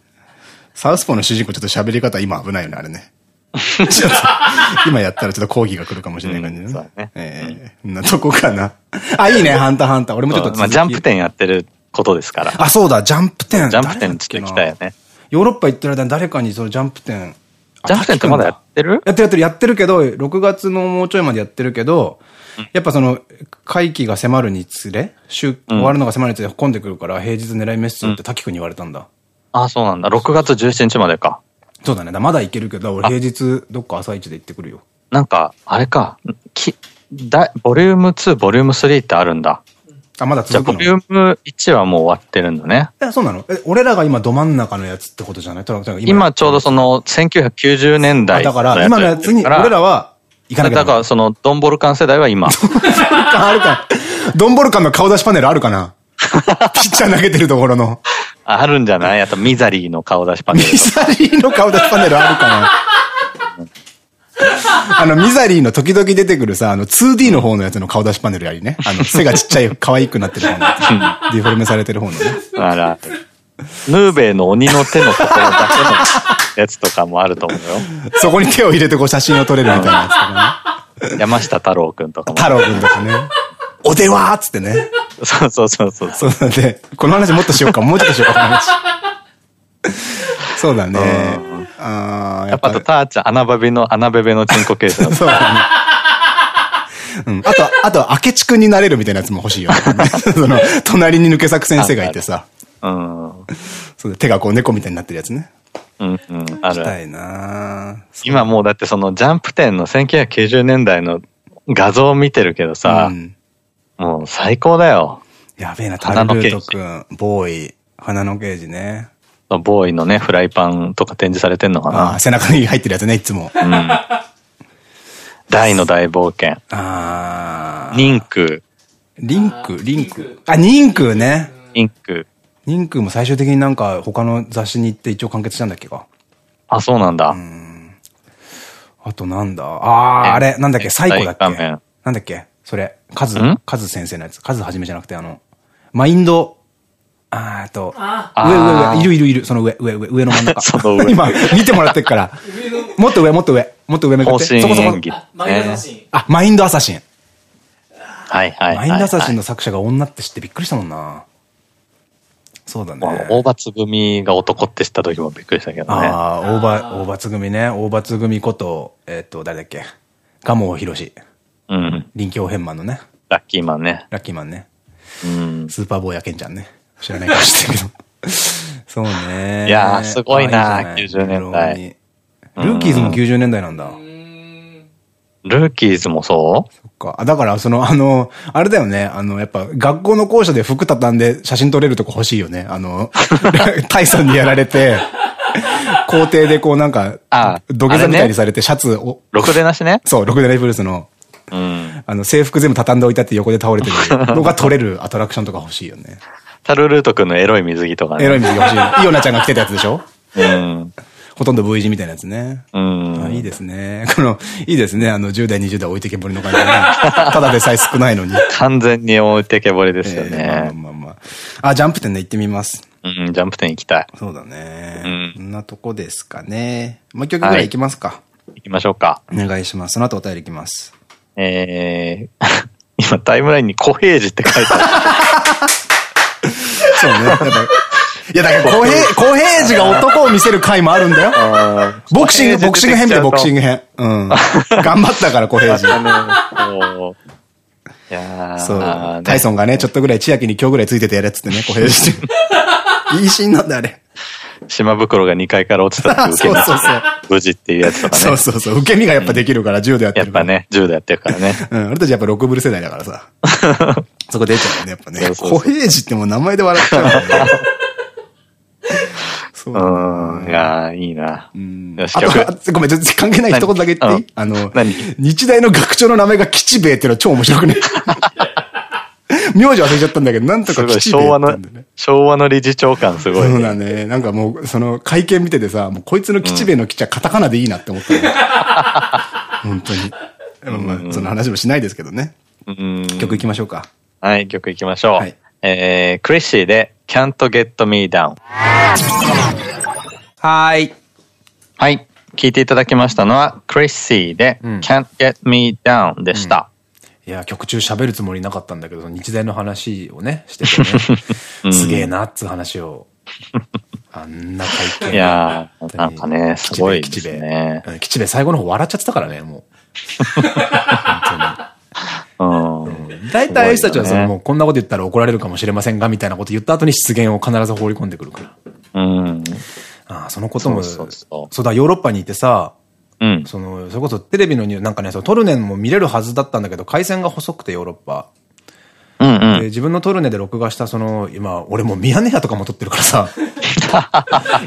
サウスポーの主人公ちょっと喋り方今危ないよね、あれね。今やったらちょっと講義が来るかもしれない感じね。そうね。ええなとこかな。あ、いいね、ハンターハンター。俺もちょっと。まあ、ジャンプ店やってることですから。あ、そうだ、ジャンプ店。ジャンプ店ちょっと行きたいよね。ヨーロッパ行ってる間に誰かにそのジャンプ店。ジャンプ店ってまだやってる？やってるやってる、やってるけど、6月のもうちょいまでやってるけど、やっぱその、会期が迫るにつれ、週、終わるのが迫るにつれ混んでくるから、平日狙いメッセって滝くんに言われたんだ。ああ、そうなんだ。6月17日までか。そうだね。まだ行けるけど、俺平日どっか朝一で行ってくるよ。なんか、あれか、き、だ、ボリューム2、ボリューム3ってあるんだ。あ、まだ続くの？ボリューム1はもう終わってるんだね。え、そうなの？え、俺らが今ど真ん中のやつってことじゃない？今ちょうどその1990年代。だから、今のやつに、俺らは行かなきゃだから、その、ドンボルカン世代は今。ドンボルカンあるか。ドンボルカンの顔出しパネルあるかな？ピッチャー投げてるところの。あるんじゃない？あと、ミザリーの顔出しパネル。ミザリーの顔出しパネルあるかな？あの、ミザリーの時々出てくるさ、あの、2D の方のやつの顔出しパネルやりね。あの、背がちっちゃい、可愛くなってる方のやつ。ディフォルメされてる方のね。あら。ヌーベイの鬼の手のところだけのやつとかもあると思うよ。そこに手を入れてこう写真を撮れるみたいなやつとかね。山下太郎くんとかも。太郎くんとかね。おでわーっつってね。そうそうそうそう。そうだね。この話もっとしようか、もうちょっとしようか、話。そうだね。ああ、やっぱ。あと、ターちゃん、穴ベベの、穴ベベのチンコケースそうだね。うん。あと、あと、明智くんになれるみたいなやつも欲しいよ、ね。その、隣に抜け作先生がいてさ。うん。そう手がこう猫みたいになってるやつね。うんうん。ある。たいな今もうだってそのジャンプ店の1990年代の画像を見てるけどさ、うん、もう最高だよ。やべえな、タルルートくん、ボーイ、花の刑事ね。ボーイのね、フライパンとか展示されてんのかな。ああ、背中に入ってるやつね、いつも。うん。大の大冒険。ああ。リンク。リンク、リンク。あ、リンクね。リンク。リンクも最終的になんか他の雑誌に行って一応完結したんだっけか？あ、そうなんだ。あとなんだ？ああ、あれ、なんだっけ？サイコだっけ？なんだっけ？それ、カズ、カズ先生のやつ。カズはじめじゃなくてあの、マインド、あーと、上上上、いるいるいる、その上、上上、上の真ん中。その上。今、見てもらってっから。もっと上、もっと上、もっと上めくって。そこそこ。マインドアサシン。あ、マインドアサシン。はいはい。マインドアサシンの作者が女って知ってびっくりしたもんな。そうだね。大罰組が男って知った時もびっくりしたけどね。ああ、大罰、大罰組ね。大罰組こと、えっと、誰だっけ？鴨博士。うん。臨機応変マンのね。ラッキーマンね。ラッキーマンね。うん。スーパーボーイやけんちゃんね。知らないかもしれないけど。そうね。いやー、すごいな、90年代。ルーキーズも90年代なんだ。ルーキーズもそう？そっか。だから、その、あの、あれだよね。あの、やっぱ、学校の校舎で服畳んで写真撮れるとこ欲しいよね。あの、タイソンにやられて、校庭でこうなんか、土下座みたいにされてシャツを。ろくでなしね？そう、ろくでなしブルースの。うん。あの、制服全部畳んでおいたって横で倒れてる のが撮れるアトラクションとか欲しいよね。タルルート君のエロい水着とかね。エロい水着欲しい。イオナちゃんが着てたやつでしょ？うん。ほとんど V 字みたいなやつね。うん。いいですね。この、いいですね。あの、10代、20代置いてけぼりの感じね。ただでさえ少ないのに。完全に置いてけぼりですよね。まあまあまあ。あ、ジャンプ店で行ってみます。うん、ジャンプ店行きたい。そうだね。うん。こんなとこですかね。もう一曲ぐらい行きますか。行きましょうか。お願いします。その後お便り行きます。えー、今タイムラインに小平寺って書いてある。そうね。いや、だから、小平、小平寺が男を見せる回もあるんだよ。ボクシング、ボクシング編でボクシング編。うん。頑張ったから、小平寺。いやそう。タイソンがね、ちょっとぐらい千秋に今日ぐらいついててやれっつってね、小平寺。いいシーンなんだ、あれ。島袋が2階から落ちたって受け身。そうそうそう。無事っていうやつとかね。そうそうそう。受け身がやっぱできるから、銃でやってるやっぱね、銃でやってるからね。うん。俺たちやっぱロックブル世代だからさ。そこ出ちゃうよね、やっぱね。小平寺ってもう名前で笑っちゃう。そう。うん。いやいいな。うん。よし、曲。ごめん、全然関係ない一言だけ言っていい？あの、日大の学長の名前が吉兵衛っていうのは超面白くね。名字忘れちゃったんだけど、なんとか吉兵衛昭和の、昭和の理事長感すごい。そうだね。なんかもう、その会見見ててさ、もうこいつの吉兵衛の吉はカタカナでいいなって思ったね。本当に。まあ、その話もしないですけどね。曲いきましょうか。はい、曲いきましょう。はい、えー、クリッシーで Can't Get Me Down。はい。はい。聞いていただきましたのは、クリッシーで Can't Get Me Down でした。いや、曲中喋るつもりなかったんだけど、日大の話をね、しててね、すげえなっつう話を。あんな会見。いやー、なんかね、すごいね。吉兵衛最後の方笑っちゃってたからね、もう。本当に。大体ああいう人たちはその、もうこんなこと言ったら怒られるかもしれませんが、みたいなこと言った後に失言を必ず放り込んでくるから。うん。ああ、そのことも、そうだ、ヨーロッパにいてさ、うん。その、それこそテレビのニューなんかね、そのトルネンも見れるはずだったんだけど、回線が細くてヨーロッパ。うんうん、で自分のトルネで録画したその、今、俺もミヤネ屋とかも撮ってるからさ。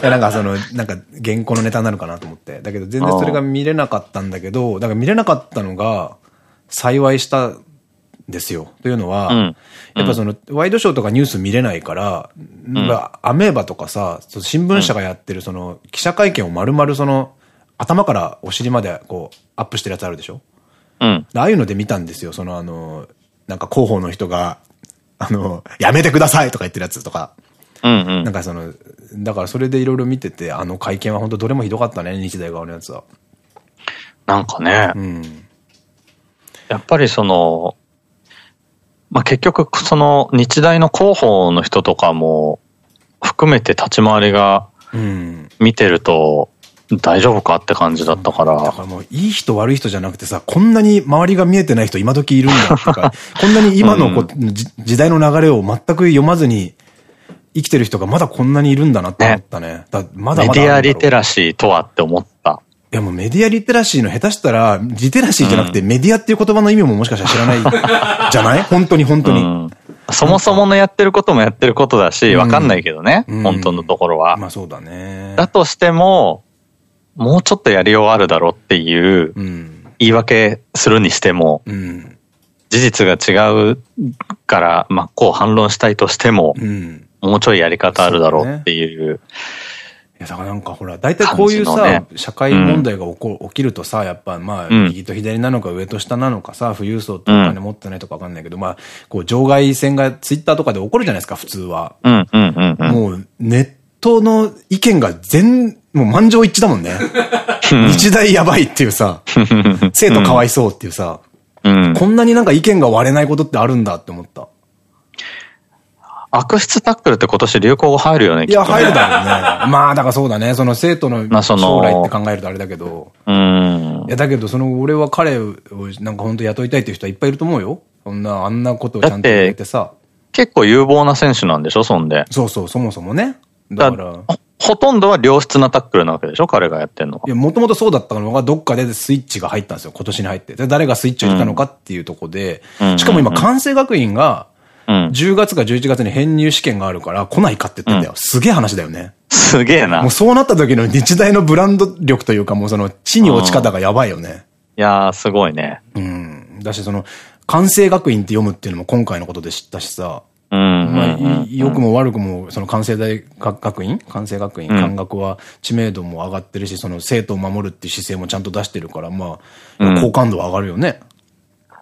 いや、なんかその、なんか原稿のネタになるかなと思って。だけど全然それが見れなかったんだけど、だから見れなかったのが、幸いしたですよ。というのは、うん、やっぱその、ワイドショーとかニュース見れないから、うん、アメーバとかさ、新聞社がやってるその、記者会見を丸々その、頭からお尻までこう、アップしてるやつあるでしょ？うん。ああいうので見たんですよ。そのあの、なんか広報の人が、あの、やめてくださいとか言ってるやつとか。うんうん。なんかその、だからそれでいろいろ見てて、あの会見は本当どれもひどかったね、日大側のやつは。なんかね。うん。やっぱりその、まあ、結局、その日大の広報の人とかも含めて立ち回りが見てると大丈夫かって感じだったから。だからもういい人悪い人じゃなくてさ、こんなに周りが見えてない人今時いるんだとか、こんなに今のこ、うん、時代の流れを全く読まずに生きてる人がまだこんなにいるんだなって思ったね。ねだまだまだ。メディアリテラシーとはって思った。いやもうメディアリテラシーの下手したら、リテラシーじゃなくてメディアっていう言葉の意味ももしかしたら知らない じゃない？本当に本当に、うん。そもそものやってることもやってることだし、わかんないけどね、うん、本当のところは。まあそうだね。だとしても、もうちょっとやりようあるだろうっていう、言い訳するにしても、うん、事実が違うから真っ向反論したいとしても、もうちょいやり方あるだろうっていう。や、だからなんかほら、大体こういうさ、ね、社会問題が起こ、起きるとさ、やっぱまあ、右と左なのか上と下なのかさ、富裕層とお金持ってないとかわかんないけど、まあ、こう、場外戦がツイッターとかで起こるじゃないですか、普通は。もう、ネットの意見が全、もう満場一致だもんね。日大やばいっていうさ、生徒かわいそうっていうさ、うん、こんなになんか意見が割れないことってあるんだって思った。悪質タックルって今年流行語入るよね、いや、入るだろうね。まあ、だからそうだね。その生徒の将来って考えるとあれだけど。うん。いや、だけど、その、俺は彼をなんか本当雇いたいっていう人はいっぱいいると思うよ。そんな、あんなことをちゃんと言ってさ。結構有望な選手なんでしょ、そんで。そうそう、そもそもね。だから。ほとんどは良質なタックルなわけでしょ彼がやってんのは。いや、もともとそうだったのが、どっかでスイッチが入ったんですよ。今年に入って。で、誰がスイッチを入れたのかっていうとこで。しかも今、関西学院が、10月か11月に編入試験があるから来ないかって言ってんだよ。すげえ話だよね。すげえな。もうそうなった時の日大のブランド力というかもうその地に落ち方がやばいよね。いやー、すごいね。うん。だしその、関西学院って読むっていうのも今回のことで知ったしさ。うん。まあ、良くも悪くも、その関西大学院？関西学院、関学は知名度も上がってるし、その生徒を守るっていう姿勢もちゃんと出してるから、まあ、好感度は上がるよね。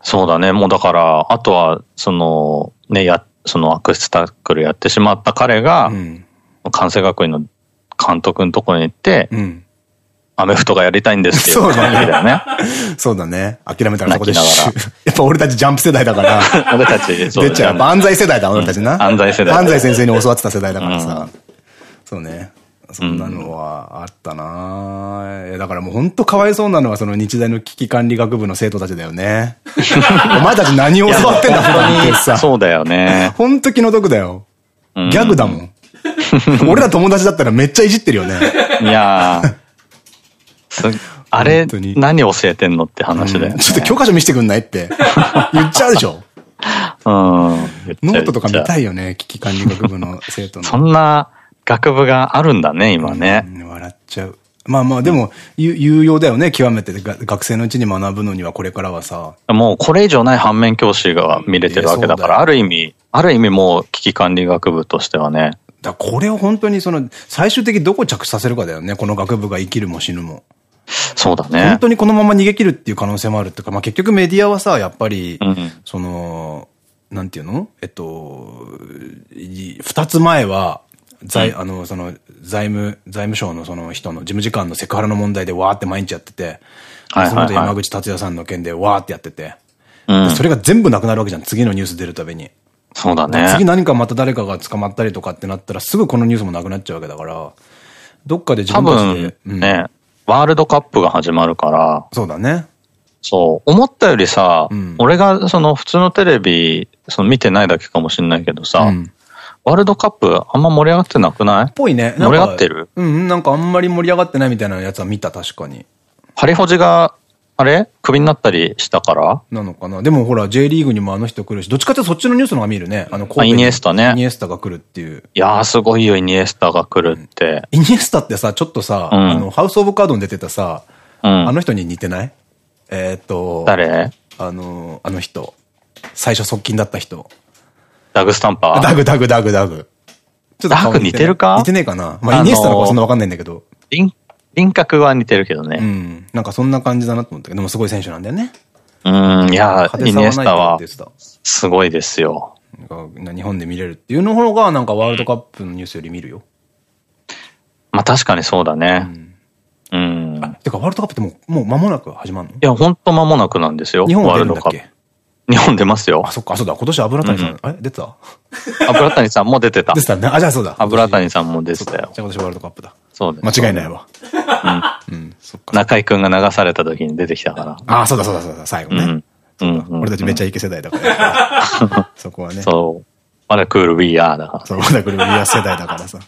そうだね。もうだから、あとは、その、ね、や、その悪質タックルやってしまった彼が、うん、関西学院の監督のところに行って、うん、アメフトがやりたいんですっていう 感じだよね。そうだね。諦めたらそこで やっぱ俺たちジャンプ世代だから。俺たち、出ちゃう。万歳世代だ、俺たちな。万歳世代。万歳先生に教わってた世代だからさ。そうね。そんなのはあったな、うん、だからもう本当かわいそうなのはその日大の危機管理学部の生徒たちだよね。お前たち何を教わってんだ、本当にさ。そうだよね。本当気の毒だよ。ギャグだもん。俺ら友達だったらめっちゃいじってるよね。いやー。あれ、何教えてんのって話だよ、ねうん、ちょっと教科書見せてくんないって言っちゃうでしょ。うん。ノートとか見たいよね、危機管理学部の生徒の。そんな、学部があるんだね、今ね。笑っちゃう。まあまあ、でも、有用だよね、極めて。学生のうちに学ぶのにはこれからはさ。もうこれ以上ない反面教師が見れてるわけだから、ある意味、ある意味もう危機管理学部としてはね。だこれを本当にその、最終的にどこ着させるかだよね、この学部が生きるも死ぬも。そうだね。本当にこのまま逃げ切るっていう可能性もあるっていうか、まあ結局メディアはさ、やっぱり、うん、その、なんていうの？えっと、二つ前は、財、あの、その、財務、財務省のその人の事務次官のセクハラの問題でわーって毎日やってて、その後山口達也さんの件でわーってやってて、うん、それが全部なくなるわけじゃん。次のニュース出るたびに。そうだね。次何かまた誰かが捕まったりとかってなったら、すぐこのニュースもなくなっちゃうわけだから、どっかで自分たちで。ね、うん、ワールドカップが始まるから。そうだね。そう。思ったよりさ、うん、俺がその普通のテレビ、その見てないだけかもしれないけどさ、うん、ワールドカップあんま盛り上がってなくない？ぽいね。盛り上がってる？うん、なんかあんまり盛り上がってないみたいなやつは見た、確かに。ハリホジが、あれ？クビになったりしたから？なのかなでもほら、J リーグにもあの人来るし、どっちかってそっちのニュースの方が見るね。あの、イニエスタね。イニエスタが来るっていう。いやー、すごいよ、イニエスタが来るって。イニエスタってさ、ちょっとさ、うん、あの、ハウスオブカードに出てたさ、うん、あの人に似てない？えっと、誰？あの、あの人。最初側近だった人。ダグスタンパー？ダグ、ダグ、ダグ、ダグ。ちょっとダグ似てるか？似てねえかなまあ、イニエスタの子そんなわかんないんだけど。輪、輪郭は似てるけどね。うん。なんかそんな感じだなと思ったけど、でもすごい選手なんだよね。うん、いや、イニエスタは、すごいですよ。日本で見れるっていうの方が、なんかワールドカップのニュースより見るよ。まあ確かにそうだね。うん。うん、あ、てかワールドカップってもう、もう間もなく始まるの？いや、ほんと間もなくなんですよ。日本はワールドカップ。日本出ますよ。あ、そっか、そうだ。今年油谷さん、あれ？出てた？油谷さんも出てた。出てたね。あ、じゃあそうだ。油谷さんも出てたよ。じゃあ今年ワールドカップだ。そうです。間違いないわ。うん。うん、そっか。中井くんが流された時に出てきたから。あ、そうだそうだそうだ、最後ね。うん。俺たちめっちゃイケ世代だから。そこはね。そう。まだクール We Are だから。そう、まだクール We Are 世代だからさ。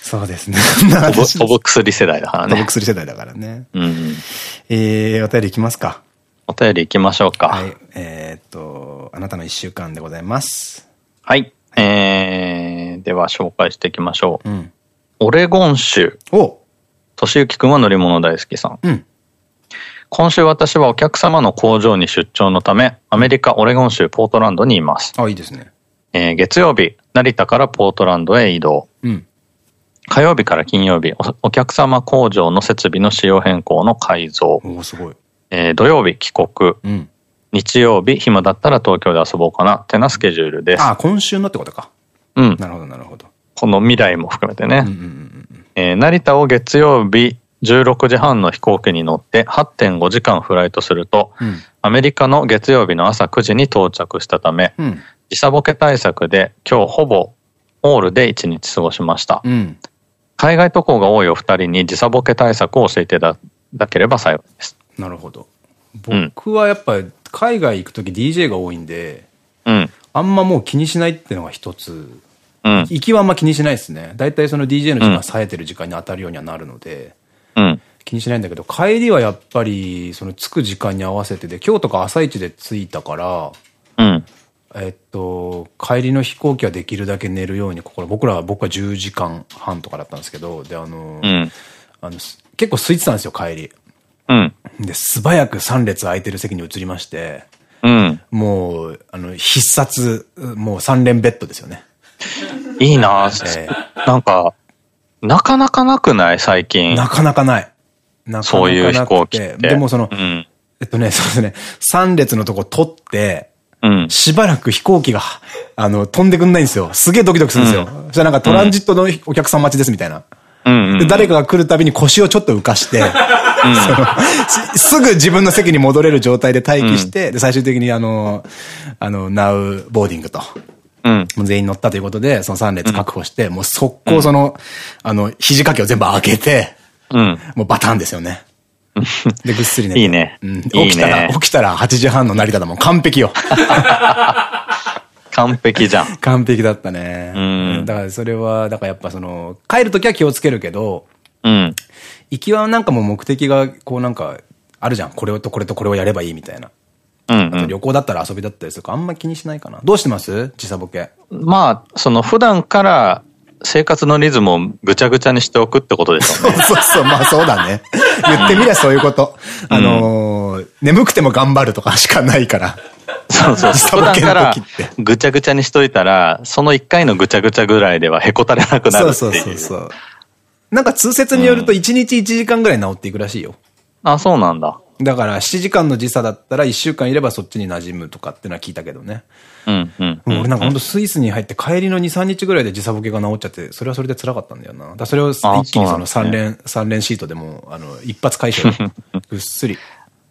そうですね。飛ぶ薬世代だからね。飛ぶ薬世代だからね。うん。えー、お便りいきますか。お便り行きましょうか。はい。えっと、あなたの一週間でございます。はい。はい、えー、では紹介していきましょう。うん、オレゴン州。おとしゆきくんは乗り物大好きさん。うん。今週私はお客様の工場に出張のため、アメリカ・オレゴン州ポートランドにいます。あ、いいですね。えー、月曜日、成田からポートランドへ移動。うん。火曜日から金曜日お、お客様工場の設備の仕様変更の改造。おすごい。えー、土曜日帰国。うん、日曜日暇だったら東京で遊ぼうかなってなスケジュールです。ああ、今週のってことか。うん。なるほど、なるほど。この未来も含めてね。成田を月曜日16時半の飛行機に乗って8.5時間フライトすると、うん、アメリカの月曜日の朝9時に到着したため、うん、時差ボケ対策で今日ほぼオールで1日過ごしました。うん、海外渡航が多いお二人に時差ボケ対策を教えていただければ幸いです。なるほど。僕はやっぱり海外行くとき DJ が多いんで、うん、あんまもう気にしないっていうのが一つ。うん、行きはあんま気にしないですね。だいたいその DJ の時間冴えてる時間に当たるようにはなるので、うん、気にしないんだけど、帰りはやっぱりその着く時間に合わせてで、今日とか朝一で着いたから、うん、えっと、帰りの飛行機はできるだけ寝るように、ここ僕らは、僕は10時間半とかだったんですけど、で、あの、うん、あの結構空いてたんですよ、帰り。うん。で、素早く3列空いてる席に移りまして、うん。もう、あの、必殺、もう3連ベッドですよね。いいなぁ、えー、なんか、なかなかなくない最近？なかなかない。なかなかな。そういう飛行機って。でもその、うん、えっとね、そうですね、3列のとこ取って、うん、しばらく飛行機が、あの、飛んでくんないんですよ。すげえドキドキするんですよ。うん、それなんかトランジットのお客さん待ちですみたいな。で、誰かが来るたびに腰をちょっと浮かして、すぐ自分の席に戻れる状態で待機して、で、最終的にあの、あの、ナウボーディングと。うん、全員乗ったということで、その3列確保して、もう速攻その、あの、肘掛けを全部開けて、うん、もうバタンですよね。で、ぐっすり寝て。いいね。うん、起きたら、起きたら8時半の成田だもん。完璧よ。完璧じゃん。完璧だったね。うん。だからそれは、だからやっぱその、帰るときは気をつけるけど、うん。行きはなんかもう目的が、こうなんか、あるじゃん。これとこれとこれをやればいいみたいな。うん、うん、旅行だったら遊びだったりするかあんま気にしないかな。どうしてます？時差ボケ。まあ、その普段から生活のリズムをぐちゃぐちゃにしておくってことでしょうね。そうそう、まあそうだね。言ってみりゃそういうこと。あのー、眠くても頑張るとかしかないから。そうそう。普段からぐちゃぐちゃにしといたら、その一回のぐちゃぐちゃぐらいではへこたれなくなるっていう。そうそうそうなんか通説によると1日1時間ぐらい治っていくらしいよ。うん、あ、そうなんだ。だから7時間の時差だったら1週間いればそっちに馴染むとかってのは聞いたけどね。うんうん。俺なんかほんとスイスに入って帰りの2、3日ぐらいで時差ボケが治っちゃって、それはそれで辛かったんだよな。だそれを一気にその3連、3連シートでも、あの、一発解消。ぐっすり。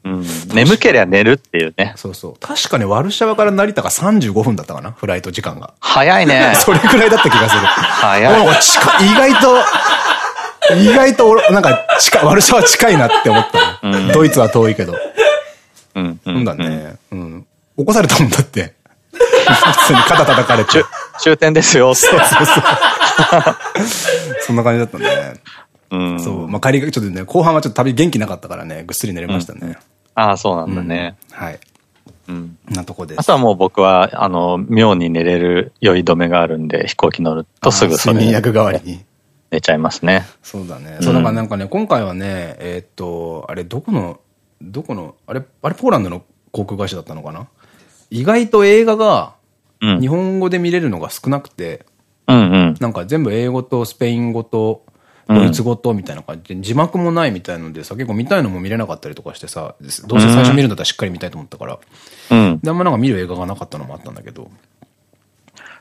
うん、眠けりゃ寝るっていうね。そうそう。確かね、ワルシャワから成田が35分だったかな？フライト時間が。早いね。それくらいだった気がする。早い。意外と、意外と、なんか、近、ワルシャワ近いなって思った、うん、ドイツは遠いけど。うん。うんだね。うん。起こされたもんだって。普通に肩叩かれて。終点ですよ。そうそうそう。そんな感じだったね。うん。そう。まあ帰りがちょっとね、後半はちょっと旅元気なかったからね、ぐっすり寝れましたね。ああ、そうなんだね。はい。うん。なとこです。あとはもう僕は、あの、妙に寝れる酔い止めがあるんで、飛行機乗るとすぐそれ。睡眠薬代わりに。寝ちゃいますね。そうだね。そう、だからなんかね、今回はね、えっと、あれ、どこの、どこの、あれ、あれ、ポーランドの航空会社だったのかな？意外と映画が、日本語で見れるのが少なくて、なんか全部英語とスペイン語と、ドイツ語とみたいな感じで、字幕もないみたいのでさ、結構見たいのも見れなかったりとかしてさ、どうせ最初見るんだったらしっかり見たいと思ったから。うん。で、あんまなんか見る映画がなかったのもあったんだけど。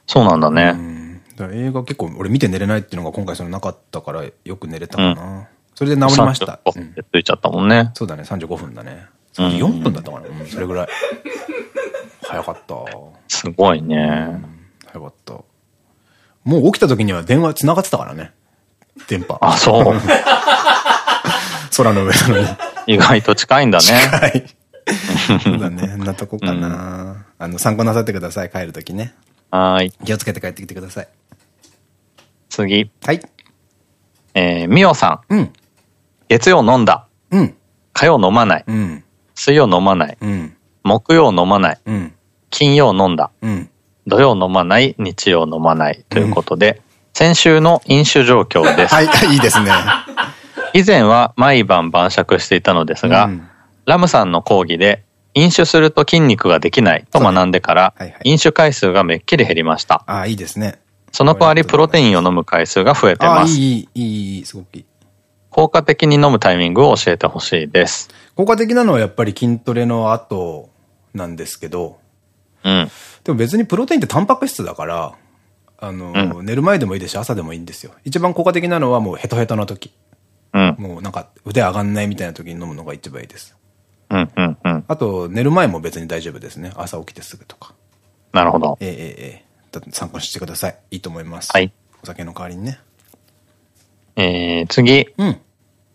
そうなんだね。うん。だ映画結構俺見て寝れないっていうのが今回そのなかったからよく寝れたかな。うん、それで治りました。うん。ついちゃったもんね。そうだね、35分だね。34分だったかな。うん、それぐらい。早かった。すごいね。早かった。もう起きた時には電話繋がってたからね。電波。あ、そう。空の上なのに。意外と近いんだね。近い。そうだね。なとこかな。うん、あの、参考なさってください。帰るときね。はい。気をつけて帰ってきてください。次。はい。えー、みおさん。うん。月曜飲んだ。うん。火曜飲まない。うん。水曜飲まない。うん。木曜飲まない。うん。金曜飲んだ。うん。土曜飲まない、日曜飲まない。ということで、うん、先週の飲酒状況です。はい、いいですね。以前は毎晩晩酌していたのですが、うん、ラムさんの講義で、飲酒すると筋肉ができないと学んでから、飲酒回数がめっきり減りました。ああ、いいですね。その代わりプロテインを飲む回数が増えてます。いい、いい、いい、すごくいい。効果的に飲むタイミングを教えてほしいです。効果的なのはやっぱり筋トレの後なんですけど、うん。でも別にプロテインってタンパク質だから、あの、うん、寝る前でもいいですし、朝でもいいんですよ。一番効果的なのはもうヘトヘトの時。うん。もうなんか腕上がんないみたいな時に飲むのが一番いいです。うんうんうん。あと、寝る前も別に大丈夫ですね。朝起きてすぐとか。なるほど。ええええ参考にしてください。いいと思います。はい。お酒の代わりにね。えー、次。うん。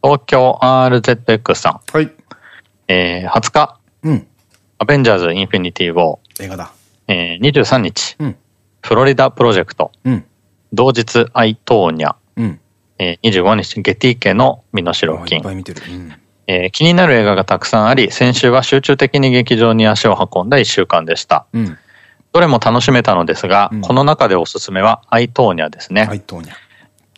東京 RZX さん。はい。えー、20日。うん。アベンジャーズ・インフィニティ・ウォー。映画だ。えー、23日。うん。フロリダ・プロジェクト。うん。同日、アイトーニャ。うん。えー、25日、ゲティ家の身代金。いっぱい見てる。うん。えー、気になる映画がたくさんあり、先週は集中的に劇場に足を運んだ1週間でした。うん。どれも楽しめたのですが、うん、この中でおすすめはアイトーニャですね。アイトーニャ。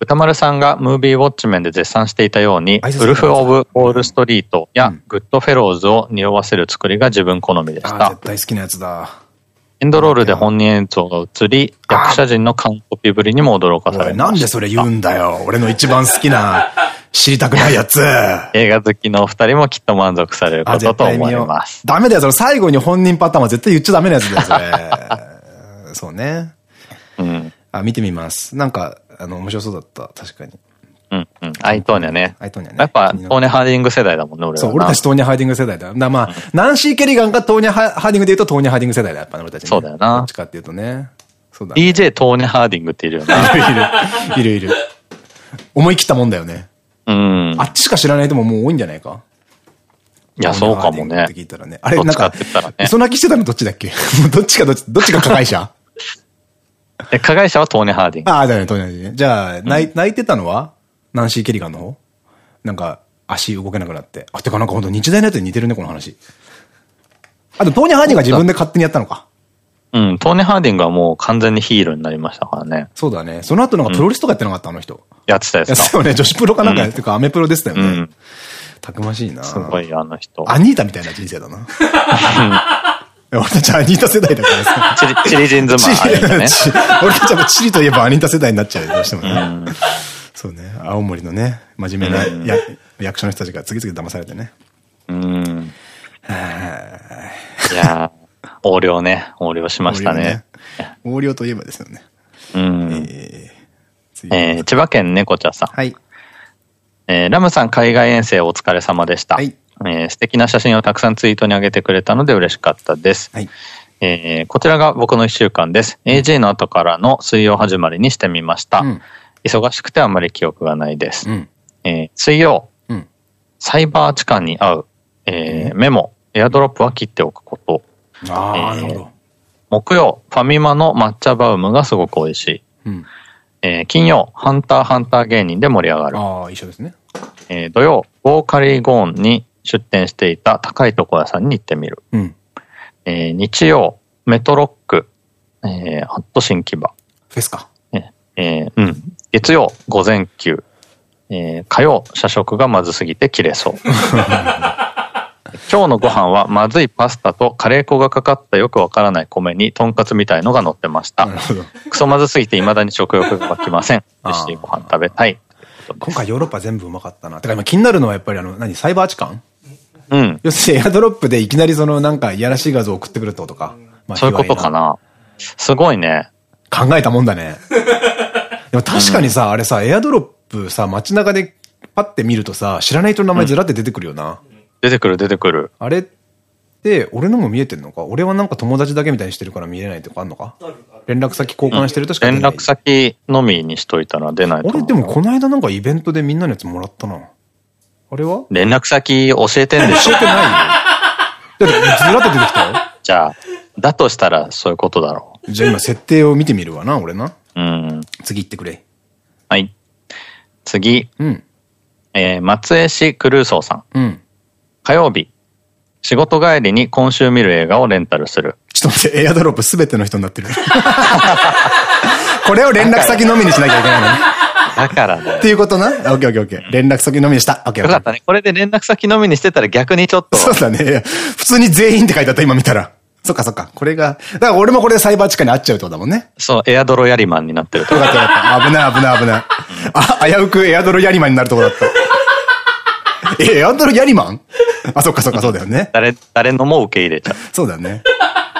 宇多丸さんがムービーウォッチメンで絶賛していたように、ウルフ・オブ・ウォール・ストリートやグッド・フェローズを匂わせる作りが自分好みでした。絶対好きなやつだ。エンドロールで本人演奏が映り、役者陣の完コピぶりにも驚かされま。なんでそれ言うんだよ。俺の一番好きな、知りたくないやつ。映画好きのお二人もきっと満足されることと思います。ダメだよ、その最後に本人パターンは絶対言っちゃダメなやつだよ、それ。そうね。うん。あ、見てみます。なんか、あの、面白そうだった。確かに。うんうん。アイトーニャね。アイトーニャね。やっぱ、トーニャ・ハーディング世代だもんね、俺そう、俺たちトーニャ・ハーディング世代だ。だまあ、ナンシー・ケリガンがトーニャ・ハーディングで言うとトーニャ・ハーディング世代だ、やっぱ俺たち、そうだよな。どっちかっていうとね。そうだ、DJ トーニャ・ハーディングっているよね。い るいる。いるいる。思い切ったもんだよね。うん。あっちしか知らない人ももう多いんじゃないか？いや、そうかもね。って聞いたらね。あれ、なんか、嘘泣きしてたのどっちだっけ？どっちかどっち、どっちが加害者？え、加害者はトーニャ・ハーディング。ああ、だね、トーニャ・ハーディング。じゃあ、泣いてたのは？ナンシー・ケリガンの方？なんか、足動けなくなって。あ、てかなんかほんと日大のやつに似てるね、この話。あと、トーネ・ハーディングが自分で勝手にやったのか。うん、トーネ・ハーディングはもう完全にヒールになりましたからね。そうだね。その後なんかプロレスとかやってなかった、あの人。やってたやつ。やってたよね。女子プロかなんか、っていうかアメプロでしたよね。たくましいなすごい、あの人。アニータみたいな人生だな。俺たちアニータ世代だからさ。チリ、チリジンズマン、ね、俺たちはチリといえばアニータ世代になっちゃうどうしてもね。そうね。青森のね、真面目なや、役所の人たちが次々騙されてね。うん。いや横領ね。横領しましたね。横領といえばですよね。うん。えー、千葉県猫茶さん。はい。えー、ラムさん海外遠征お疲れ様でした。はい。えー、素敵な写真をたくさんツイートに上げてくれたので嬉しかったです。はい。えー、こちらが僕の一週間です。AJ の後からの水曜始まりにしてみました。うん、忙しくてあんまり記憶がないです。うん、えー、水曜、うん、サイバー痴漢に合う、えー、メモ、エアドロップは切っておくこと。ああ、なるほど。木曜、ファミマの抹茶バウムがすごく美味しい。うん、えー、金曜、ハンターハンター芸人で盛り上がる。ああ、一緒ですね。えー、土曜、ボーカリーゴーンに出店していた高い床屋さんに行ってみる。うん、えー、日曜、メトロック、えー、ハット新木場。フェスか。えー、うん。月曜、午前休。えー、火曜、社食がまずすぎて切れそう。今日のご飯はまずいパスタとカレー粉がかかったよくわからない米にとんかつみたいのが乗ってました。クソまずすぎて未だに食欲が湧きません。美味しいご飯食べたい。今回ヨーロッパ全部うまかったな。てか今気になるのはやっぱりあの、何、サイバー痴漢？うん。要するにエアドロップでいきなりそのなんかいやらしい画像を送ってくるってことか。まあ、そういうことかな。すごいね。考えたもんだね。でも確かにさ、うん、あれさ、エアドロップさ、街中でパッて見るとさ、知らない人の名前ずらって出てくるよな。うん、出てくる出てくる。あれって、俺のも見えてんのか？俺はなんか友達だけみたいにしてるから見えないとかあんのか？連絡先交換してるとしか出ない、連絡先のみにしといたら出ないと俺でもこの間なんかイベントでみんなのやつもらったな。あれは？連絡先教えてんでしょ教えてないよ。だってずらって出てきたよ。じゃあ、だとしたらそういうことだろう。じゃあ今設定を見てみるわな、俺な。うん。次行ってくれ。はい。次。うん。えー、松江市クルーソーさん。うん。火曜日。仕事帰りに今週見る映画をレンタルする。ちょっと待って、エアドロップすべての人になってる。これを連絡先のみにしなきゃいけないのね。だからね。っていうことな？オッケーオッケーオッケー。連絡先のみにした？オッケーよかったね。これで連絡先のみにしてたら逆にちょっと。そうだね。普通に全員って書いてあった、今見たら。そっかそっか。これが、だから俺もこれでサイバー地下に合っちゃうってことだもんね。そう、エアドロヤリマンになってると。よかったよかった。危ない危ない危ない。あ、危うくエアドロヤリマンになるとこだった。え、エアドロヤリマンあ、そっかそっかそうだよね。誰、誰のも受け入れちゃう。そうだね。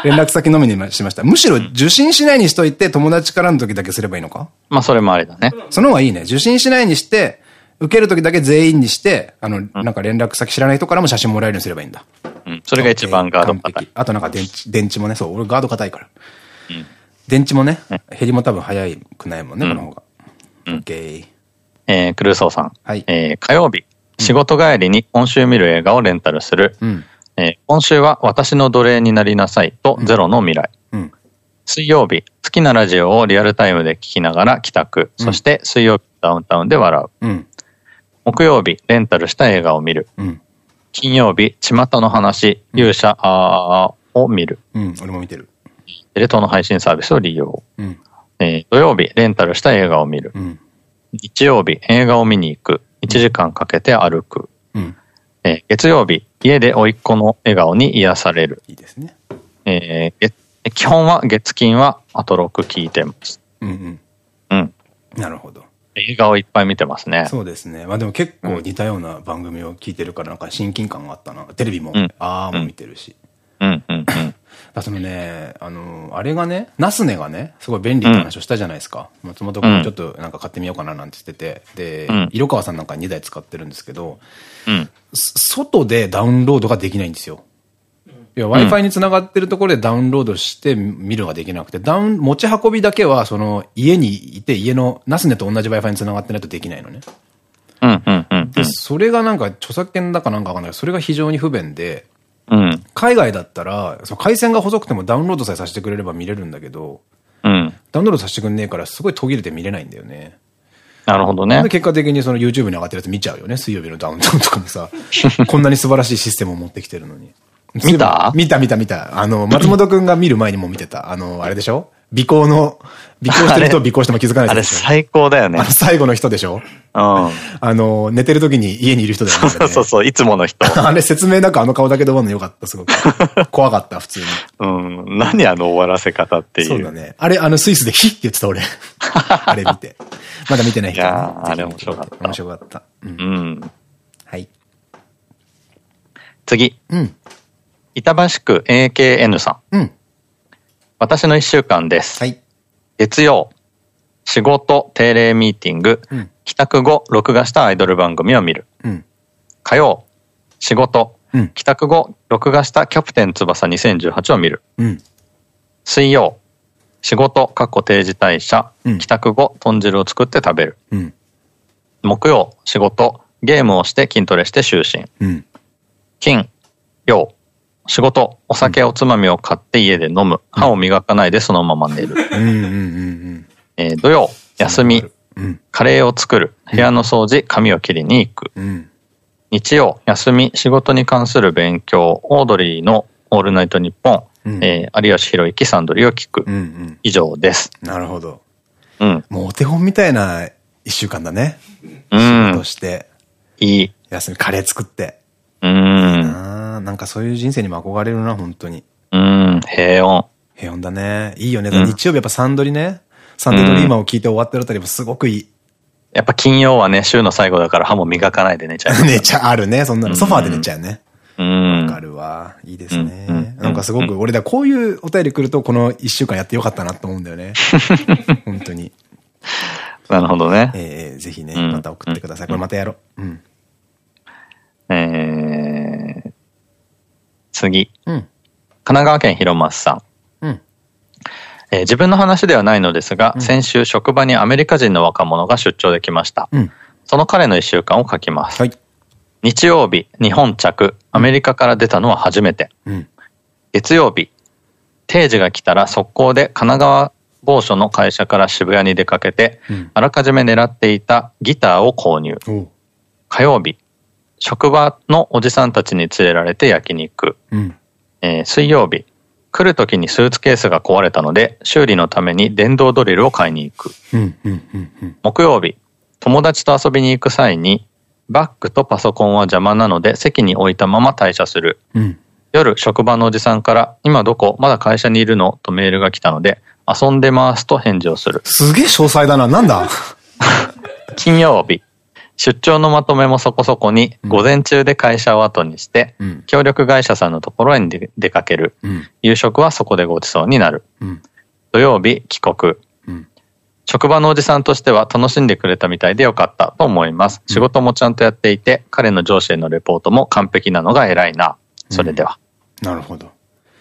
連絡先のみにしました。むしろ受信しないにしといて友達からの時だけすればいいのか？まあそれもありだね。その方がいいね。受信しないにして、受ける時だけ全員にして、あの、うん、なんか連絡先知らない人からも写真もらえるようにすればいいんだ。うん。それが一番ガード硬い。あとなんか電池、電池もね、そう、俺ガード硬いから。うん。電池もね、減りも多分早くないもんね、この方が。オッケー。えー、クルーソーさん。はい。えー、火曜日、仕事帰りに今週見る映画をレンタルする。うん。えー、今週は私の奴隷になりなさいとゼロの未来。うん。水曜日、好きなラジオをリアルタイムで聞きながら帰宅。そして水曜日ダウンタウンで笑う。うん。木曜日、レンタルした映画を見る。うん、金曜日、巷の話、うん、勇者あを見る。うん、俺も見てる。テレ東の配信サービスを利用。うん、えー、土曜日、レンタルした映画を見る。うん、日曜日、映画を見に行く。1時間かけて歩く。うん、えー、月曜日、家で甥っ子の笑顔に癒される。いいですね。えー、基本は月金はあと6聞いてます。うんうん。うん。なるほど。映画をいっぱい見てますね。そうですね。まあでも結構似たような番組を聞いてるから、なんか親近感があったな。テレビも、うん、あーも見てるし。うんうんうん。だそのね、あの、あれがね、ナスネがね、すごい便利って話をしたじゃないですか。うん、松本君ちょっとなんか買ってみようかななんて言ってて、で、うん、色川さんなんか2台使ってるんですけど、うん、外でダウンロードができないんですよ。Wi-Fi につながってるところでダウンロードして見るができなくて、ダウン、持ち運びだけは、その、家にいて、家の、ナスネと同じ Wi-Fi につながってないとできないのね。うんうんうん。で、それがなんか、著作権だかなんかわかんないけど、それが非常に不便で、うん、海外だったら、その回線が細くてもダウンロードさえさせてくれれば見れるんだけど、うん、ダウンロードさせてくんねえから、すごい途切れて見れないんだよね。なるほどね。で、結果的にその YouTube に上がってるやつ見ちゃうよね。水曜日のダウンタウンとかもさ、こんなに素晴らしいシステムを持ってきてるのに。見た？見た見た見た。あの、松本くんが見る前にも見てた。あの、あれでしょ？尾行の、尾行してる人 尾行しても気づかないあれ最高だよね。最後の人でしょ？うん。あの、寝てる時に家にいる人だよね。そうそうそう、いつもの人。あれ説明なくあの顔だけで終わるのよかった、すごく。怖かった、普通に。うん。何あの終わらせ方っていう。そうだね。あれ、あのスイスでヒッって言ってた俺。あれ見て。まだ見てない人、ね。いやあれ面白かった。面白かった。うん。はい。次。うん。板橋区 AKN さん。うん。私の一週間です。はい。月曜、仕事定例ミーティング、うん、帰宅後、録画したアイドル番組を見る。うん、火曜、仕事、うん、帰宅後、録画したキャプテン翼2018を見る。うん、水曜、仕事、過去定時退社、帰宅後、豚汁を作って食べる。木曜、仕事、ゲームをして筋トレして就寝。金、曜、仕事、お酒おつまみを買って家で飲む。歯を磨かないでそのまま寝る。土曜、休み、カレーを作る。部屋の掃除、髪を切りに行く。日曜、休み、仕事に関する勉強、オードリーのオールナイトニッポン、えー、有吉弘行サンドリを聞く。以上です。なるほど。うん。もうお手本みたいな一週間だね。うん。仕事して。いい。休み、カレー作って。うん。なんかそういう人生にも憧れるな、本当に。うん、平穏。平穏だね。いいよね。うん、日曜日やっぱサンドリね。サンデードリーマーを聞いて終わってるあたりもすごくいい。やっぱ金曜はね、週の最後だから歯も磨かないで寝ちゃう。寝ちゃう、あるね。そんなの。ソファーで寝ちゃうね。うん。わかるわ。いいですね。なんかすごく、俺だ、こういうお便り来ると、この一週間やってよかったなと思うんだよね。本当に。なるほどね。ええ、ぜひね、また送ってください。これまたやろう。うん。えー、次。うん、神奈川県広松さん。うんえー、自分の話ではないのですが、うん、先週職場にアメリカ人の若者が出張できました。うん、その彼の一週間を書きます。はい、日曜日、日本着、アメリカから出たのは初めて。うん、月曜日、定時が来たら速攻で神奈川某所の会社から渋谷に出かけて、あらかじめ狙っていたギターを購入。火曜日、職場のおじさんたちに連れられて焼肉。うん、えー、水曜日、来る時にスーツケースが壊れたので、修理のために電動ドリルを買いに行く。木曜日、友達と遊びに行く際に、バッグとパソコンは邪魔なので席に置いたまま退社する。うん、夜、職場のおじさんから、今どこ？まだ会社にいるの？とメールが来たので、遊んでますと返事をする。すげえ詳細だな。なんだ？金曜日。出張のまとめもそこそこに、午前中で会社を後にして、うん、協力会社さんのところに出かける。うん、夕食はそこでごちそうになる。うん、土曜日、帰国。職場のおじさんとしては楽しんでくれたみたいでよかったと思います。仕事もちゃんとやっていて、彼の上司へのレポートも完璧なのが偉いな。それでは。なるほど。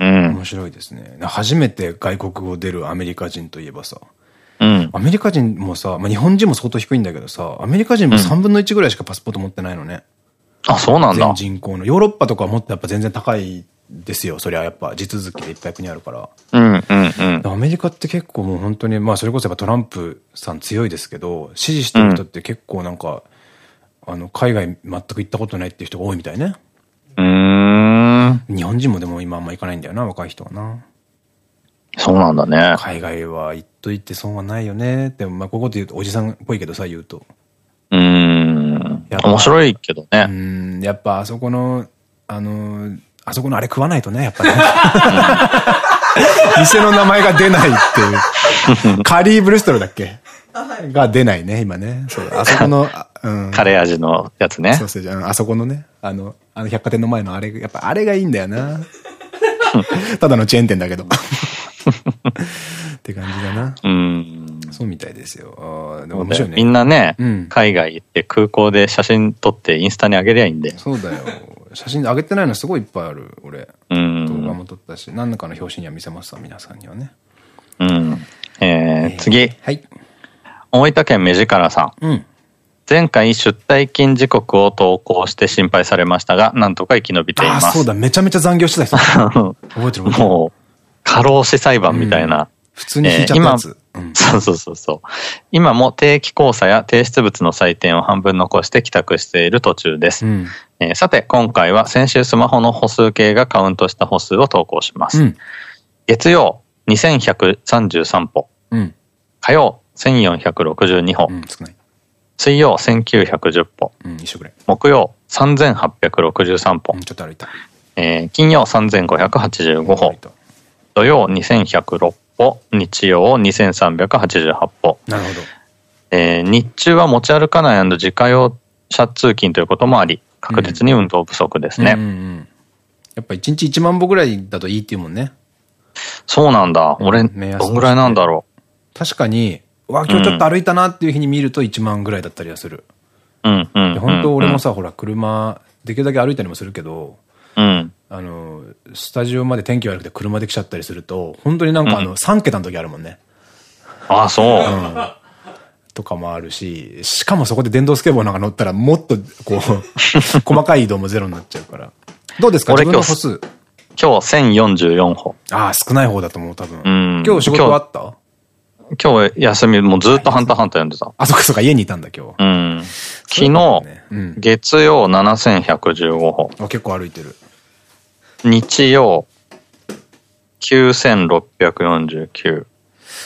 うん。面白いですね。初めて外国語出るアメリカ人といえばさ。うん。アメリカ人もさ、まあ、日本人も相当低いんだけどさ、アメリカ人も3分の1ぐらいしかパスポート持ってないのね。あ、そうなんだ。全人口の。ヨーロッパとかはもっとやっぱ全然高いですよ。そりゃやっぱ地続きでいっぱい国あるから。うんうんうん。アメリカって結構もう本当に、まあそれこそやっぱトランプさん強いですけど、支持してる人って結構なんか、うん、あの、海外全く行ったことないっていう人が多いみたいね。うん。日本人もでも今あんま行かないんだよな、若い人はな。そうなんだね。海外は行っといて損はないよね。でもまあここで言うとおじさんっぽいけどさ、言うと。うん。面白いけどね。うん。やっぱあそこの、あの、あそこのあれ食わないとね、やっぱね。店の名前が出ないっていう。カリーブルストルだっけ？が出ないね、今ね。そう、あそこの、うん。カレー味のやつね。そうそう、あそこのね、あの、あの百貨店の前のあれ、やっぱあれがいいんだよな。ただのチェーン店だけど。って感じだな。うん。そうみたいですよ。あでも面白いね。みんなね、うん、海外行って空港で写真撮ってインスタに上げりゃいいんで。そうだよ。写真上げてないのすごいいっぱいある、俺。うん。動画も撮ったし、何らかの表紙には見せますわ、皆さんにはね。うん。えー、次。はい。大分県目力さん。うん。前回出退勤時刻を投稿して心配されましたが、なんとか生き延びています。あ、そうだ、めちゃめちゃ残業してた人。覚えてるもう、過労死裁判みたいな。うん、普通に引いちゃったやつ。そうそうそうそう。今も定期考査や提出物の採点を半分残して帰宅している途中です。うん、えー、さて、今回は先週スマホの歩数計がカウントした歩数を投稿します。うん、月曜、2133歩。火曜、1462歩。少ない。水曜1910歩。うん、一緒ぐらい。木曜3863歩。ちょっと歩いた。えー、金曜3585歩。土曜2106歩。日曜2388歩。なるほど。えー、日中は持ち歩かない自家用車通勤ということもあり、確実に運動不足ですね。やっぱ1日1万歩ぐらいだといいっていうもんね。そうなんだ。俺、どんぐらいなんだろう。確かに、わ、今日ちょっと歩いたなっていう日に見ると1万ぐらいだったりはする。うんうん。本当俺もさ、ほら、車、できるだけ歩いたりもするけど、うん。あの、スタジオまで天気悪くて車で来ちゃったりすると、本当になんかあの、3桁の時あるもんね。ああ、そう。うん。とかもあるし、しかもそこで電動スケボーなんか乗ったらもっと、こう、細かい移動もゼロになっちゃうから。どうですか？自分の歩数。今日1044歩。ああ、少ない方だと思う、多分。うん。今日仕事あった？今日休み、もうずっとハンターハンター読んでた。あ、そっかそっか、家にいたんだ今日。うん。昨日、月曜7115歩。あ、結構歩いてる。日曜、9649。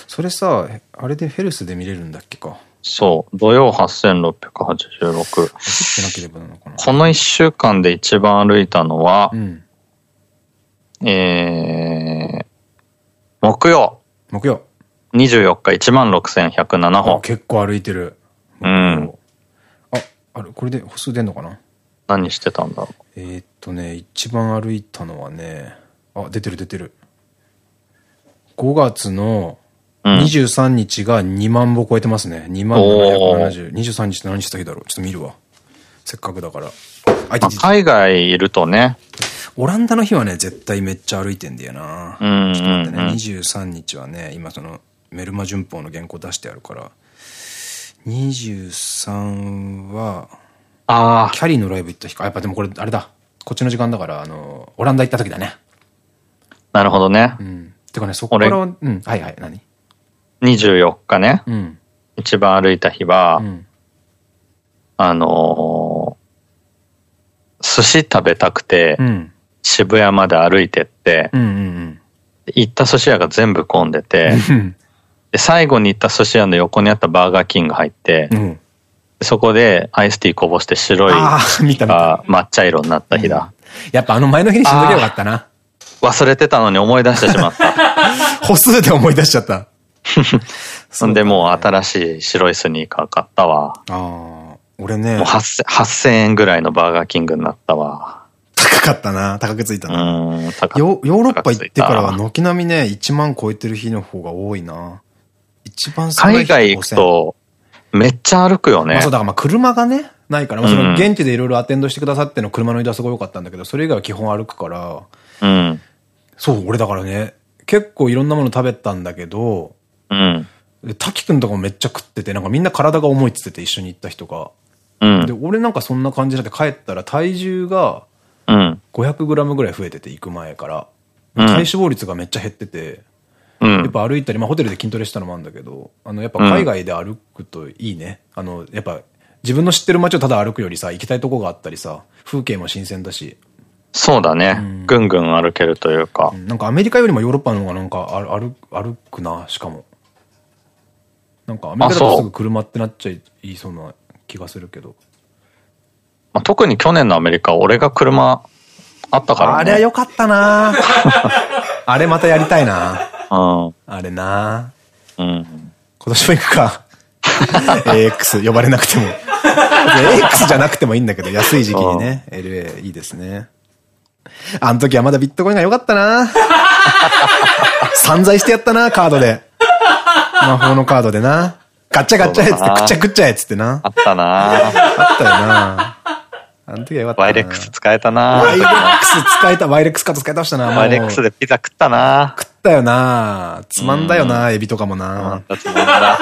それさ、あれでヘルスで見れるんだっけか？そう。土曜8686。この一週間で一番歩いたのは、うん、えー、木曜。木曜。24日16,107歩。結構歩いてる。うん。あ、あれ、これで歩数出んのかな？何してたんだろう？えっとね、一番歩いたのはね、あ、出てる出てる。5月の23日が2万歩超えてますね。2万770。23日って何した日だろう？ちょっと見るわ。せっかくだから。海外いるとね。オランダの日はね、絶対めっちゃ歩いてんだよな。うん。ちょっと待ってね、23日はね、今その、メルマ旬報の原稿出してあるから、23は、ああ。キャリーのライブ行った日か。やっぱでもこれ、あれだ。こっちの時間だから、あの、オランダ行った時だね。なるほどね。うん。てかね、そこから、うん、はいはい、何 ?24 日ね。うん。一番歩いた日は、うん、あのー、寿司食べたくて、うん、渋谷まで歩いてって、行った寿司屋が全部混んでて、で、最後に行った寿司屋の横にあったバーガーキング入って、うん、そこでアイスティーこぼして白いが抹茶色になった日だ。やっぱあの前の日に死んどきゃよかったな。忘れてたのに思い出してしまった。歩数で思い出しちゃった。そんでもう新しい白いスニーカー買ったわ。ああ、俺ね。もう8000 8000円ぐらいのバーガーキングになったわ。高かったな。高くついたな。うん、高ヨーロッパ行ってからは軒並みね、1万超えてる日の方が多いな。一番海外行くと、めっちゃ歩くよね。そう、だからまあ車がね、ないから、その現地でいろいろアテンドしてくださっての車の移動はすごい良かったんだけど、それ以外は基本歩くから、うん。そう、俺だからね、結構いろんなもの食べたんだけど、うん。で、滝くんとかもめっちゃ食ってて、なんかみんな体が重いっつってて一緒に行った人が。うん。で、俺なんかそんな感じになって帰ったら体重が、うん。500グラムぐらい増えてて行く前から。体脂肪率がめっちゃ減ってて、うん、やっぱ歩いたり、まあホテルで筋トレしたのもあるんだけど、あの、やっぱ海外で歩くといいね。あの、やっぱ自分の知ってる街をただ歩くよりさ、行きたいとこがあったりさ、風景も新鮮だし。そうだね。うん、ぐんぐん歩けるというか、うん。なんかアメリカよりもヨーロッパの方がなんか歩歩くな、しかも。なんかアメリカだとすぐ車ってなっちゃいそうな気がするけど。まあ、特に去年のアメリカ、俺が車あったから、ね、あれは良かったなあれまたやりたいなうん。あれなうん。今年も行くか。AX 呼ばれなくても。AX じゃなくてもいいんだけど、安い時期にね、LA いいですね。あの時はまだビットコインが良かったな散財してやったな、カードで。魔法のカードでな。ガッチャガッチャやつって、くっちゃくっちゃやつってな。あったなあったよなあの時はよかったな。ワイレックス使えたなワイレックス使えた、ワイレックスカード使えたしたなワイレックスでピザ食ったな食ったよなつまんだよなエビとかもなつまんだ。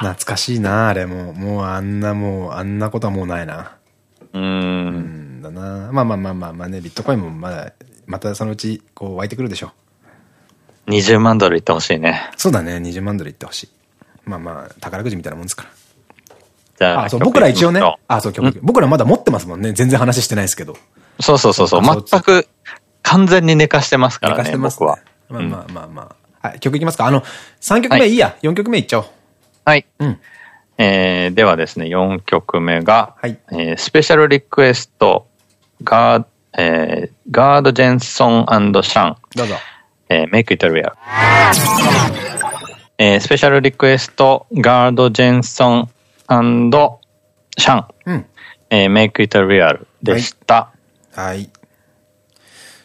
懐かしいな あれも。もうあんなもう、あんなことはもうないな。うん。だなまあまあまあまあまあね、ビットコインもまだ、またそのうち、こう湧いてくるでしょ。20万ドルいってほしいね。そうだね、20万ドルいってほしい。まあまあ、宝くじみたいなもんですから。じゃあ、あそう、僕ら一応ね、あ、そう、曲、僕らまだ持ってますもんね。全然話してないですけど。そうそうそうそう、全く、完全に寝かしてますからね。寝かしてます、ね、僕は。まあまあまあまあ。はい、曲いきますか。あの、3曲目いいや。4曲目いっちゃおう。はい。うん。えー、ではですね、4曲目が、はい、えー、スペシャルリクエスト、ガード、えー、ガード・ジェンソンシャン。どうぞ。えー、Make It Real。えー、スペシャルリクエスト、ガード・ジェンソンシャン。うん。えー、Make It Real でした。はい。はい、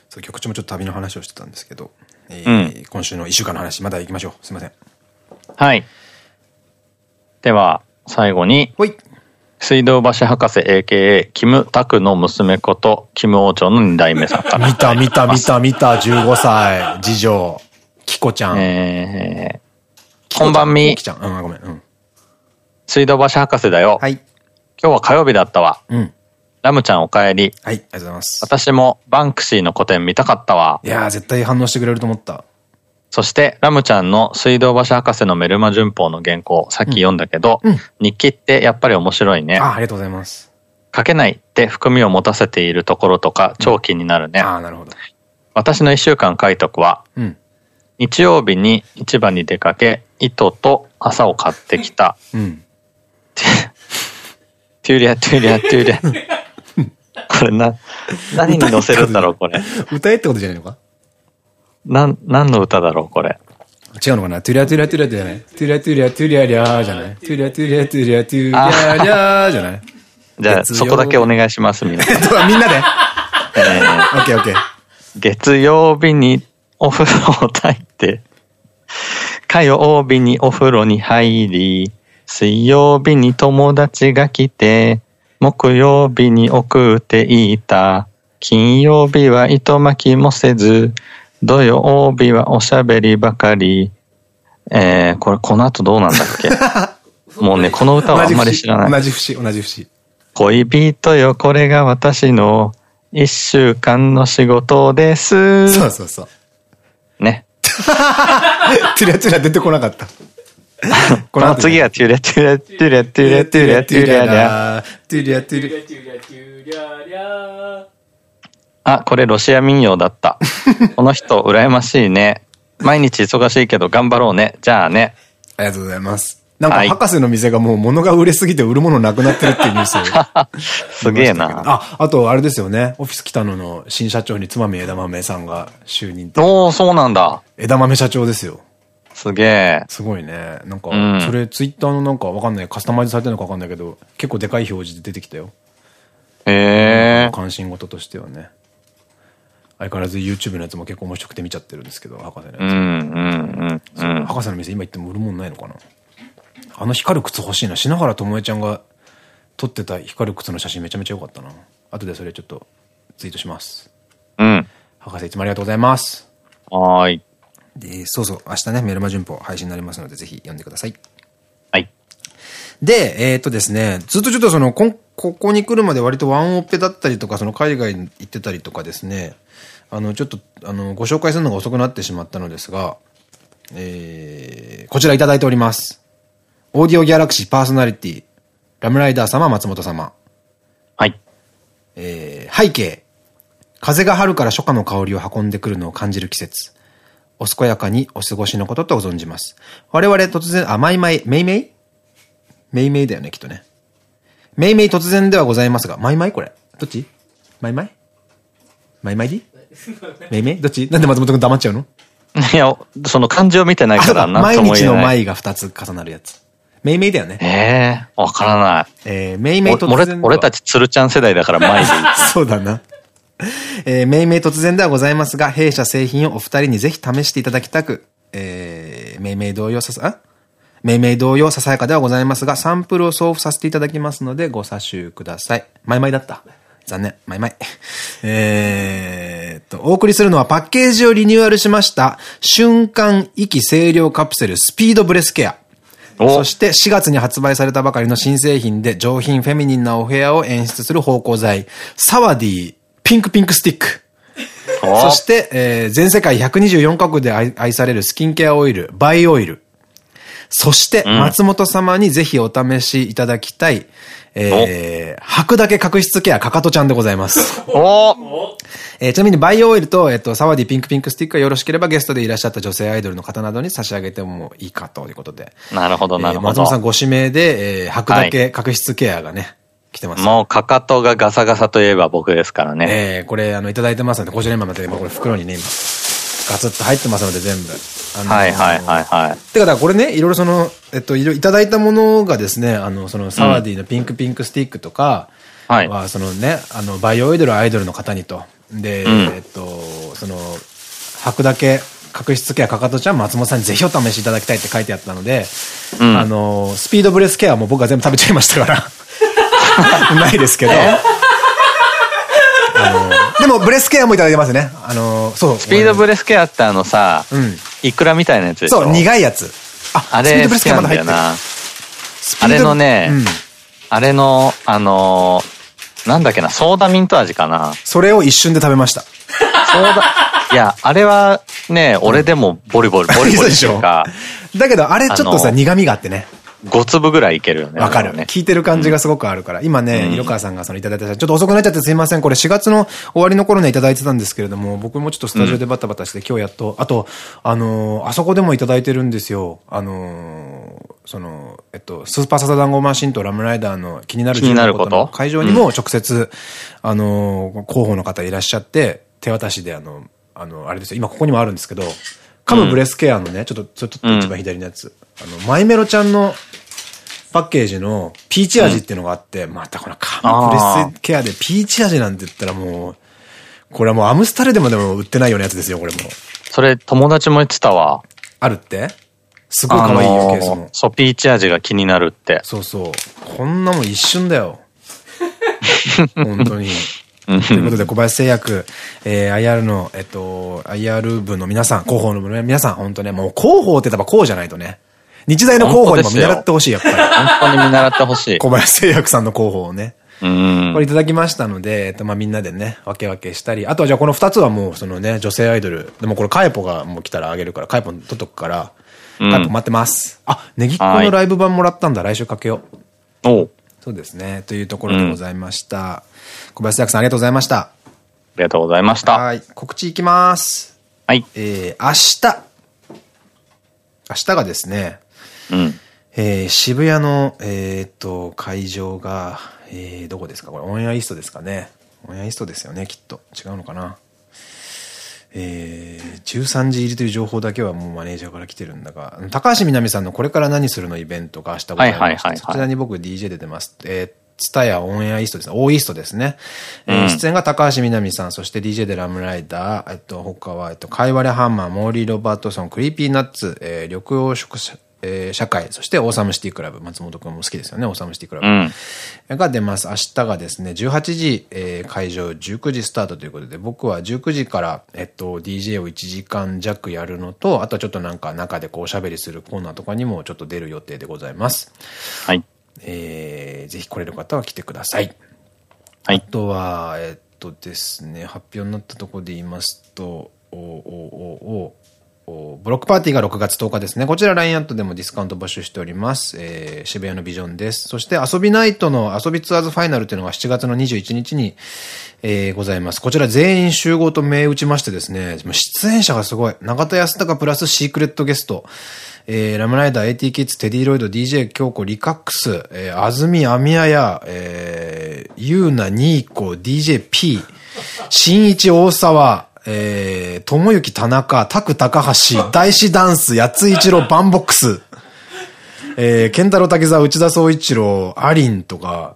そう、曲中もちょっと旅の話をしてたんですけど、えー、うん、今週の1週間の話、まだ行きましょう。すいません。はい。では、最後に、水道橋博士 AKA キムタクの娘ことキム王朝の二代目さんから。見た見た見た見た、15歳、次女、キコちゃん。えー、こんばんみ。キちゃん、うん、ごめん、うん。水道橋博士だよ。はい。今日は火曜日だったわ。うん。ラムちゃんお帰り。はい、ありがとうございます。私もバンクシーの個展見たかったわ。いやー、絶対反応してくれると思った。そして、ラムちゃんの水道橋博士のメルマ旬報の原稿、さっき読んだけど、うん、日記ってやっぱり面白いね。あありがとうございます。書けないって含みを持たせているところとか、超気になるね。うん、ああ、なるほど。私の一週間書いとくわ、うん、日曜日に市場に出かけ、糸と麻を買ってきた。うん、トゥーリア、トゥーリア、トゥーリア。これな、何に載せるんだろう、これ。歌えってことじゃないのか？なん、何の歌だろう、これ。違うのかな？トゥリャトゥリャトゥリャじゃない？トゥリャトゥリャトゥリャリャーじゃない？トゥリャトゥリャトゥリャトゥリャリャーじゃない？じゃあ、そこだけお願いします、みんな。みんなで？えー、オッケーオッケー。月曜日にお風呂を炊いて、火曜日にお風呂に入り、水曜日に友達が来て、木曜日に送っていた。金曜日は糸巻きもせず、土曜日はおしゃべりばかり。えー、これこの後どうなんだっけ？もうね、この歌はあんまり知らない。同じ節、同じ節。恋人よ、これが私の一週間の仕事です。そうそうそう。ね。トゥリャトゥリャ出てこなかった。この次はトゥリャトゥリャトゥリャトゥリャトゥリャトゥリャリャ。トゥリャトゥリャトゥリャトゥリャ。あ、これロシア民謡だった。この人、羨ましいね。毎日忙しいけど頑張ろうね。じゃあね。ありがとうございます。なんか博士の店がもう物が売れすぎて売るものなくなってるっていうニュース。すげえな。あ、あとあれですよね。オフィス来たのの新社長につまみ枝豆さんが就任おおそうなんだ。枝豆社長ですよ。すげえ。すごいね。なんか、それツイッターのなんかわかんない、カスタマイズされてるのかわかんないけど、結構でかい表示で出てきたよ。へえ。関心事としてはね。相変わらず YouTube のやつも結構面白くて見ちゃってるんですけど、博士のやつ。うんうんうん。博士の店今行っても売るもんないのかなあの光る靴欲しいな。篠原智恵ちゃんが撮ってた光る靴の写真めちゃめちゃ良かったな。後でそれちょっとツイートします。うん。博士いつもありがとうございます。はい。で、そうそう、明日ね、メルマ順法配信になりますので、ぜひ読んでください。はい。で、えっ、ー、とですね、ずっとちょっとその、こ、ここに来るまで割とワンオペだったりとか、その海外に行ってたりとかですね、あの、ちょっと、あの、ご紹介するのが遅くなってしまったのですが、えー、こちらいただいております。オーディオギャラクシーパーソナリティ、ラムライダー様、松本様。はい。えー、背景。風が春から初夏の香りを運んでくるのを感じる季節。お健やかにお過ごしのことと存じます。我々突然、あ、マイマイ、メイメイメイメイだよね、きっとね。メイメイ突然ではございますが、マイマイこれ。どっち？マイマイマイマイディメイメイどっち？なんで松本くん黙っちゃうの？いや、その漢字を見てないからな毎日の毎が二つ重なるやつ。メイメイだよね。ええー、わからない。えー、メイメイ突然俺。俺たち鶴ちゃん世代だからマイで そうだな。えー、めいめい突然ではございますが、弊社製品をお二人にぜひ試していただきたく、えー、めいめい同様ささ、めいめい同様ささやかではございますが、サンプルを送付させていただきますので、ご査収ください。まいまいだった。残念。まいまい。えーと、お送りするのはパッケージをリニューアルしました、瞬間息清涼カプセルスピードブレスケア。そして4月に発売されたばかりの新製品で上品フェミニンなお部屋を演出する芳香剤、サワディピンクピンクスティック。そして、えー、全世界124カ国で愛されるスキンケアオイル、バイオイル。そして、松本様にぜひお試しいただきたい、えー、履くだけ角質ケアかかとちゃんでございます。えー、ちなみにバイオオイルと、えっと、サワディピンクピンクスティックがよろしければゲストでいらっしゃった女性アイドルの方などに差し上げてもいいかということで。なるほど、なるほど。松本さんご指名で、えー、履くだけ角質ケアがね、来てます。もう、かかとがガサガサといえば僕ですからね。ええー、これ、あの、いただいてますので、こちら今また、今これ袋にね、今、ガツッと入ってますので、全部。あのー、はいはいはいはい。てか、これね、いろいろその、えっと、いろいただいたものがですね、あの、その、サワディのピンクピンクスティックとか、はい。は、そのね、あの、バイオアイドルアイドルの方にと。で、うん、えっと、その、履くだけ、角質ケアかかとちゃん松本さんにぜひお試しいただきたいって書いてあったので、うん、あの、スピードブレスケアも僕は全部食べちゃいましたから。ないですけど。でも、ブレスケアもいただいてますね。あの、そう。スピードブレスケアってあのさ、うん。イクラみたいなやつでしょ？そう、苦いやつ。あ、あれ、スピードブレスケアまだ入ってる。あれのね、あれの、あのなんだっけな、ソーダミント味かな？それを一瞬で食べました。ソーダ、いや、あれはね、俺でもボリボリ、ボリボリ でしょ。だけど、あれちょっとさ、苦味があってね。5粒ぐらいいけるよね。わかる。ね、聞いてる感じがすごくあるから。今ね、色川さんがそのいただいた、ちょっと遅くなっちゃってすいません。これ4月の終わりの頃にいただいてたんですけれども、僕もちょっとスタジオでバタバタして今日やっと、あと、あのあそこでもいただいてるんですよ。あのその、えっと、スーパーサザダンゴマシンとラムライダーの気になる気になること？の会場にも直接、あの広報の方いらっしゃって、手渡しであの、あの、あれですよ、今ここにもあるんですけど、カムブレスケアのね、ちょっと、ちょっと一番左のやつ。あの、マイメロちゃんのパッケージのピーチ味っていうのがあって、またこのカムプレスケアでピーチ味なんて言ったらもう、これはもうアムスタルでもでも売ってないようなやつですよ、これも。それ友達も言ってたわ。あるって？すごい可愛いよ、ケースも。そう、ピーチ味が気になるって。そうそう。こんなもん一瞬だよ。本当に。ということで、小林製薬、えー、IR の、えっと、IR 部の皆さん、広報の部の皆さん、本当ね、もう広報って言ったらこうじゃないとね。日大の広報にも見習ってほしい、やっぱり。本当に見習ってほしい。小林製薬さんの広報をね。これいただきましたので、えっと、まあ、みんなでね、分け分けしたり。あとはじゃあこの二つはもう、そのね、女性アイドル。でもこれカエポがもう来たらあげるから、カエポ取っとくから、カエポ待ってます。あ、ネギっ子のライブ版もらったんだ。来週かけよう。おそうですね。というところでございました。小林薬さんありがとうございました。ありがとうございました。はい。告知いきます。はい。えー、明日。明日がですね、うん。えー、渋谷の、えっと、会場が、えー、どこですか？これ、オンエアイーストですかね。オンエアイーストですよね、きっと。違うのかな？えー、13時入りという情報だけはもうマネージャーから来てるんだが、高橋みなみさんのこれから何するのイベントが明日ございます。そちらに僕 DJ で出ます。えーツタヤオンエアイーストですね。オーイーストですね。うん、えー、出演が高橋みなみさん、そして DJ でラムライダー、えっと、他は、えっと、カイワレハンマー、モーリー・ロバートソン、クリーピーナッツ、えー、緑黄色えー、社会、そしてオーサムシティクラブ、松本くんも好きですよね、オーサムシティクラブ。うん、が出ます。明日がですね、18時、えー、会場、19時スタートということで、僕は19時から、えっと、DJ を1時間弱やるのと、あとはちょっとなんか中でこうおしゃべりするコーナーとかにもちょっと出る予定でございます。はい。えー、ぜひ来れる方は来てください。はい。あとは、えっとですね、発表になったところで言いますと、おおおおブロックパーティーが6月10日ですね。こちら LINE アットでもディスカウント募集しております。えー、渋谷のビジョンです。そして遊びナイトの遊びツアーズファイナルというのが7月の21日に、えー、ございます。こちら全員集合と銘打ちましてですね、出演者がすごい。中田康隆プラスシークレットゲスト。えー、ラムライダー、AT キッズ、テディロイド、DJ 京子、リカックス、えー、安住、アミヤヤ、えー、ユーナ、ニーコ、DJ P、新一、大沢、えー、ともゆき田中、タク高橋、大志ダンス、八つ一郎、バンボックス、えー、ケンタロウ滝沢、内田総一郎、アリンとか、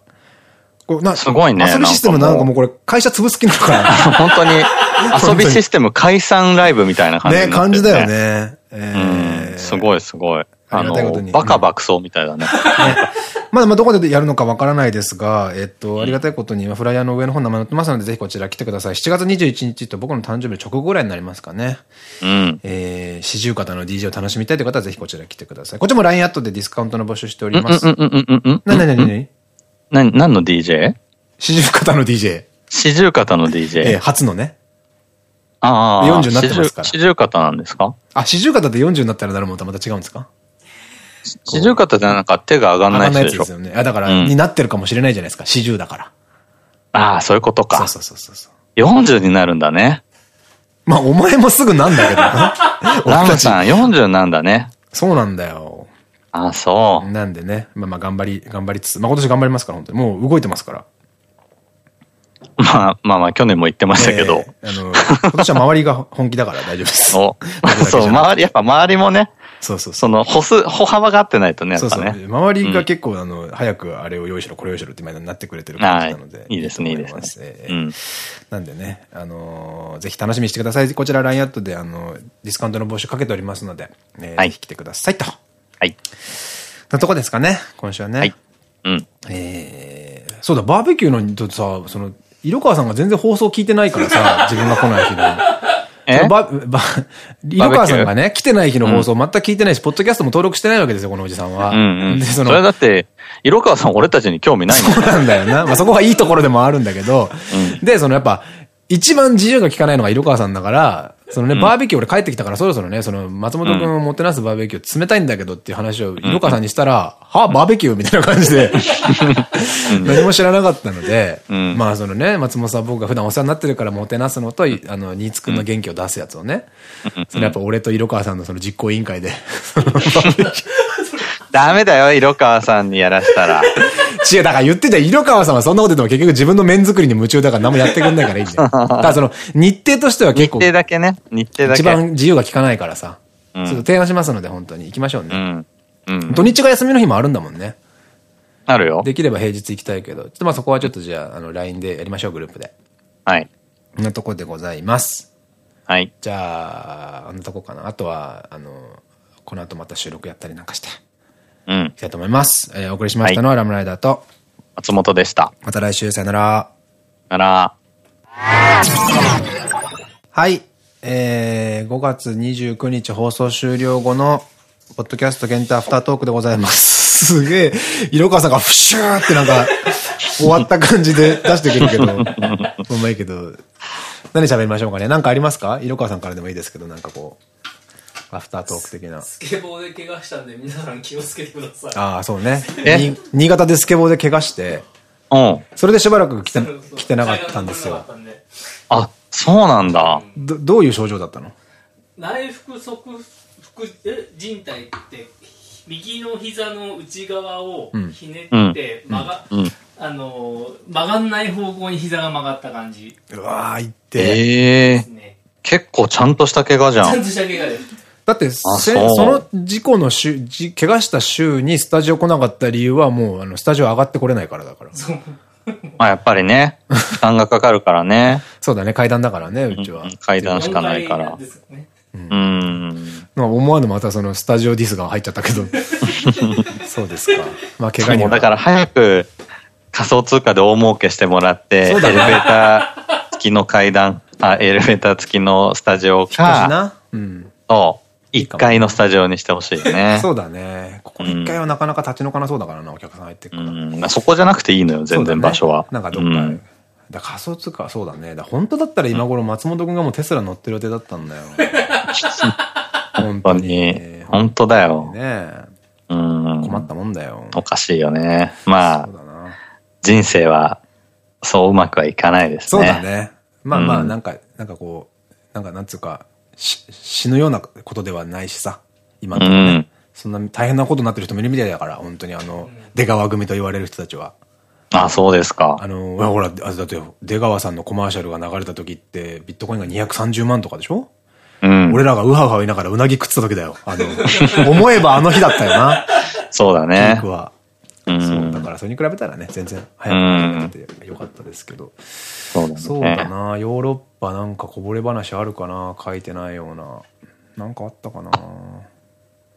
こなすごいね。遊びシステムなんかもうこれ会社潰す気なのかな？本当に、遊びシステム解散ライブみたいな感じね。ね、感じだよね。えー、すごいすごい。あの、バカ爆走みたいだね。まだまあどこでやるのかわからないですが、えっと、ありがたいことにフライヤーの上の方名前載ってますので、ぜひこちら来てください。7月21日と僕の誕生日直後ぐらいになりますかね。うん。えー、四十肩の DJ を楽しみたいという方はぜひこちら来てください。こっちも LINE アットでディスカウントの募集しております。うんうんうんうんうん。なになになにな、何の DJ? 四十肩の DJ。四十肩の DJ? えー、初のね。ああ。40になってますから。四十肩なんですか？あ、四十肩で40になったらなるものとまた違うんですか？四十肩じゃなんか手が上がんないやつですよね。あ、だから、になってるかもしれないじゃないですか。四十だから。ああ、そういうことか。そうそうそうそう。40になるんだね。まあ、お前もすぐなんだけどな。ラムさん、40なんだね。そうなんだよ。ああ、そう。なんでね。まあまあ、頑張り、頑張りつつ。まあ今年頑張りますから、本当に。もう動いてますから。まあまあまあ、去年も言ってましたけど。あの、今年は周りが本気だから大丈夫です。お そう、周り、やっぱ周りもね、そうそうその、歩数、歩幅が合ってないとね、やっぱね。そうそう周りが結構、あの、早くあれを用意しろ、これを用意しろってなってくれてる感じなので。いいですね、いいですね。なんでね、あの、ぜひ楽しみにしてください。こちら LINE アットで、あの、ディスカウントの募集かけておりますので、ぜひ来てくださいと。はい。のとこですかね、今週はね。はい。うん。えー、そうだ、バーベキューのとさ、その、色川さんが全然放送聞いてないからさ、自分が来ない日で。え？ば、ば、色川さんがね、来てない日の放送全く聞いてないし、ポッドキャストも登録してないわけですよ、このおじさんは。うんで、その。それだって、色川さん俺たちに興味ないんだそうなんだよな。まあそこはいいところでもあるんだけど、で、そのやっぱ、一番自由が利かないのが色川さんだから、そのね、バーベキュー俺帰ってきたからそろそろね、その松本くん。をもてなすバーベキュー冷たいんだけどっていう話を色川さんにしたら、はバーベキューみたいな感じで 何も知らなかったので、まあそのね、松本さん僕が普段お世話になってるからもてなすのと、あの、新津くんの元気を出すやつをね、それやっぱ俺と色川さんのその実行委員会で、ダメだよ、色川さんにやらしたら。違う、だから言ってた色川さんはそんなこと言っても結局自分の面作りに夢中だから何もやってくんないからいいんだよ。だからその、日程としては結構。日程だけね。日程だけ。一番自由が利かないからさ。うん、ちょっと提案しますので、本当に。行きましょうね。うん。うん、土日が休みの日もあるんだもんね。あるよ。できれば平日行きたいけど。ちょっとまあそこはちょっとじゃあ、あの、LINE でやりましょう、グループで。はい。こんなとこでございます。はい。じゃあ、あんなとこかな。あとは、あの、この後また収録やったりなんかして。うん。いきたいと思います。えー、お送りしましたのはラムライダーと、松本でした。また来週、さよなら。さよなら。はい。えー、5月29日放送終了後の、ポッドキャスト限定アフタートークでございます。すげえ、色川さんがフシューってなんか、終わった感じで 出してくるけど、うまいけど、何喋りましょうかね。何かありますか？色川さんからでもいいですけど、なんかこう。アフタートーク的な。スケボーで怪我したんで、皆さん気をつけてください。ああ、そうね。新潟でスケボーで怪我して、うん。それでしばらく来て、来てなかったんですよ。あ、そうなんだ。ど、どういう症状だったの？内腹側、腹、え、人体って、右の膝の内側をひねって曲が、あの曲がんない方向に膝が曲がった感じうわーいってえ結構ちゃんとした怪我じゃんちゃんとした怪我ですだってその事故の週怪我した週にスタジオ来なかった理由はもうあのスタジオ上がってこれないからだから。まあやっぱりね。負担がかかるからね。そうだね。階段だからねうちは、階段しかないから。うん。思わぬまたそのスタジオディスが入っちゃったけど。そうですか。まあ、怪我にもだから早く仮想通貨で大儲けしてもらって、エレベーター付きの階段、あ、エレベーター付きのスタジオか、うん。そう。1階のスタジオにしてほしいよね。そうだね。ここ1階はなかなか立ち退かなそうだからな、お客さん入ってくるから。うん。そこじゃなくていいのよ、全然場所は。なんかどっか、だ仮想通貨、そうだね。だ本当だったら今頃松本くんがもうテスラ乗ってる予定だったんだよ。本当に。本当だよ。ねうん。困ったもんだよ。おかしいよね。まあ、人生はそううまくはいかないですね。そうだね。まあまあ、なんか、なんかこう、なんかなんつうか、死ぬようなことではないしさ。今のね。そんな大変なことになってる人もいるみたいだから、本当にあの、出川組と言われる人たちは。あ、そうですか。あの、ほら、だって、出川さんのコマーシャルが流れた時って、ビットコインが230万とかでしょ？うん。俺らがウハウハ言いながらうなぎ食ってた時だよ。あの、思えばあの日だったよな。そうだね。僕は。うん。そう、だからそれに比べたらね、全然早くなってよかったですけど。そうだね。そうだな。ヨーロッパなんかこぼれ話あるかな？書いてないような。なんかあったかな？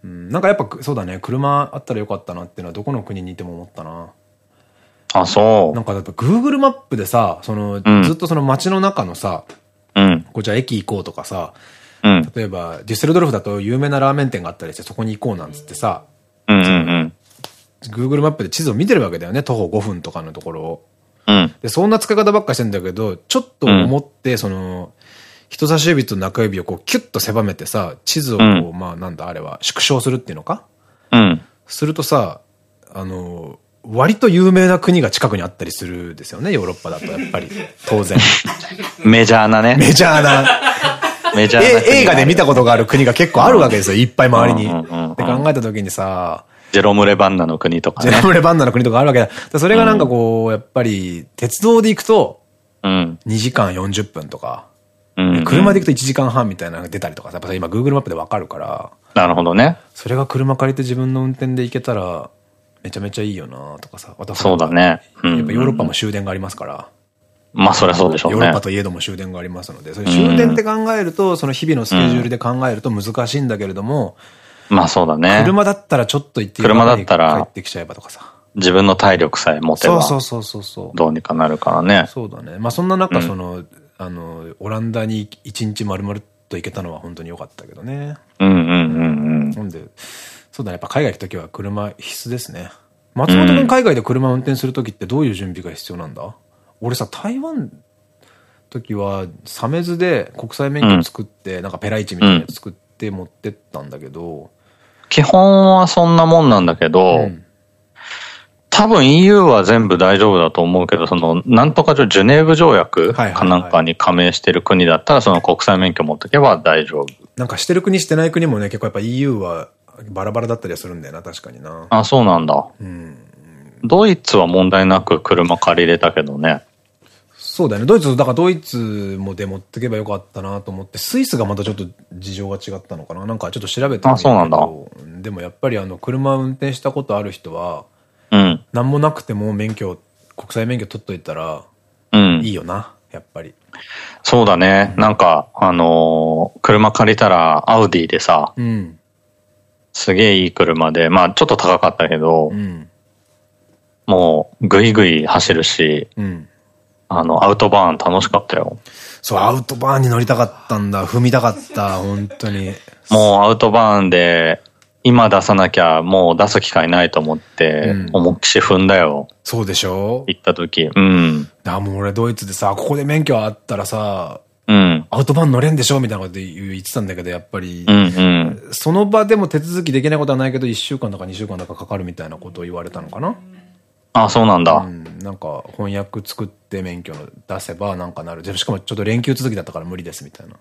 うん。なんかやっぱそうだね。車あったらよかったなっていうのはどこの国にいても思ったな。あ、そう。なんかやっぱ Google マップでさ、その、うん、ずっとその街の中のさ、うん。こうじゃあ駅行こうとかさ、うん。例えば、デュッセルドルフだと有名なラーメン店があったりしてそこに行こうなんつってさ、うんうんうん。Google マップで地図を見てるわけだよね、徒歩5分とかのところを。うん。で、そんな使い方ばっかしてんだけど、ちょっと思って、その、人差し指と中指をこうキュッと狭めてさ、地図をこう、うん、まあなんだあれは、縮小するっていうのかうん。するとさ、あの、割と有名な国が近くにあったりするですよね、ヨーロッパだと、やっぱり。当然。メジャーなね。メジャーな。メジャーな。映画で見たことがある国が結構あるわけですよ、いっぱい周りに。って考えた時にさ、ジェロムレバンナの国とか、ね、ジェロムレバンナの国とかあるわけだ。それがなんかこう、やっぱり、鉄道で行くと、2時間40分とか、車で行くと1時間半みたいなのが出たりとかさ、やっぱ今 Google マップでわかるから。なるほどね。それが車借りて自分の運転で行けたら、めちゃめちゃいいよなとかさ。そうだね。うん、やっぱヨーロッパも終電がありますから。まあそりゃそうでしょうね。ヨーロッパといえども終電がありますので、それ終電って考えると、その日々のスケジュールで考えると難しいんだけれども、まあそうだね。車だったらちょっと行って車だったら帰ってきちゃえばとかさ。自分の体力さえ持てば。そうそうそうそう。どうにかなるからね。そうだね。まあそんな中、その、あの、オランダに一日丸々と行けたのは本当に良かったけどね。うんうんうんうん。なんで、そうだね。やっぱ海外行くときは車必須ですね。松本君海外で車運転するときってどういう準備が必要なんだ、うん、俺さ、台湾時は、サメズで国際免許作って、うん、なんかペライチみたいなやつ作って持ってったんだけど、基本はそんなもんなんだけど、うん、多分 EU は全部大丈夫だと思うけど、その、なんとかジュネーブ条約かなんかに加盟してる国だったら、その国際免許持ってけば大丈夫。なんかしてる国してない国もね、結構やっぱ EU はバラバラだったりするんだよな、確かにな。あ、そうなんだ。うん。ドイツは問題なく車借りれたけどね。そうだよね。ドイツ、だからドイツもで持ってけばよかったなと思って、スイスがまたちょっと事情が違ったのかななんかちょっと調べてみたあ、そうなんだ。でもやっぱりあの、車運転したことある人は、うん。なんもなくても免許、国際免許取っといたら、うん。いいよな、やっぱり。そうだね。うん、なんか、あのー、車借りたら、アウディでさ、うん。すげえいい車で、まあちょっと高かったけど、うん、もうぐいぐい走るし、うん、あの、アウトバーン楽しかったよ。そう、アウトバーンに乗りたかったんだ。踏みたかった、本当に。もうアウトバーンで、今出さなきゃもう出す機会ないと思って、思いっきし踏んだよ。そうでしょ？行った時。うん。だもう俺ドイツでさ、ここで免許あったらさ、うん。アウトバーン乗れんでしょ？みたいなこと言ってたんだけど、やっぱり。うんうん。その場でも手続きできないことはないけど、1週間とか2週間とかかかるみたいなことを言われたのかな？あ、そうなんだ。うん。なんか、翻訳作って免許出せばなんかなる。しかもちょっと連休続きだったから無理ですみたいな。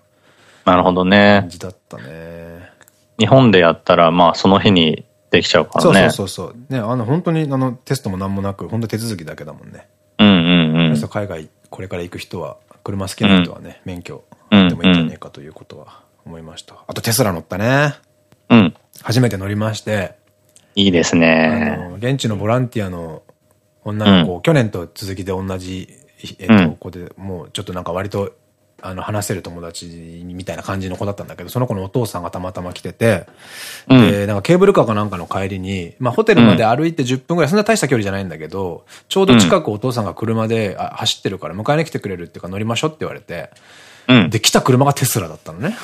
なるほどね。感じだったね。日本でやったら、まあその日にできちゃうからね。そうそうそうね、あの、本当にあの、テストも何もなく、本当手続きだけだもんね。うんうんうん。海外、これから行く人は、車好きな人はね、うん、免許でもいいんじゃねえかということは思いました。あとテスラ乗ったね。うん。初めて乗りまして。いいですね。あの、現地のボランティアの女の子、うん、去年と続きで同じ、えっと、子で、もうちょっとなんか割とあの、話せる友達みたいな感じの子だったんだけど、その子のお父さんがたまたま来てて、うん、で、なんかケーブルカーかなんかの帰りに、まあホテルまで歩いて10分ぐらい、そんな大した距離じゃないんだけど、ちょうど近くお父さんが車で、走ってるから迎えに来てくれるっていうか乗りましょうって言われて、うん、で、来た車がテスラだったのね。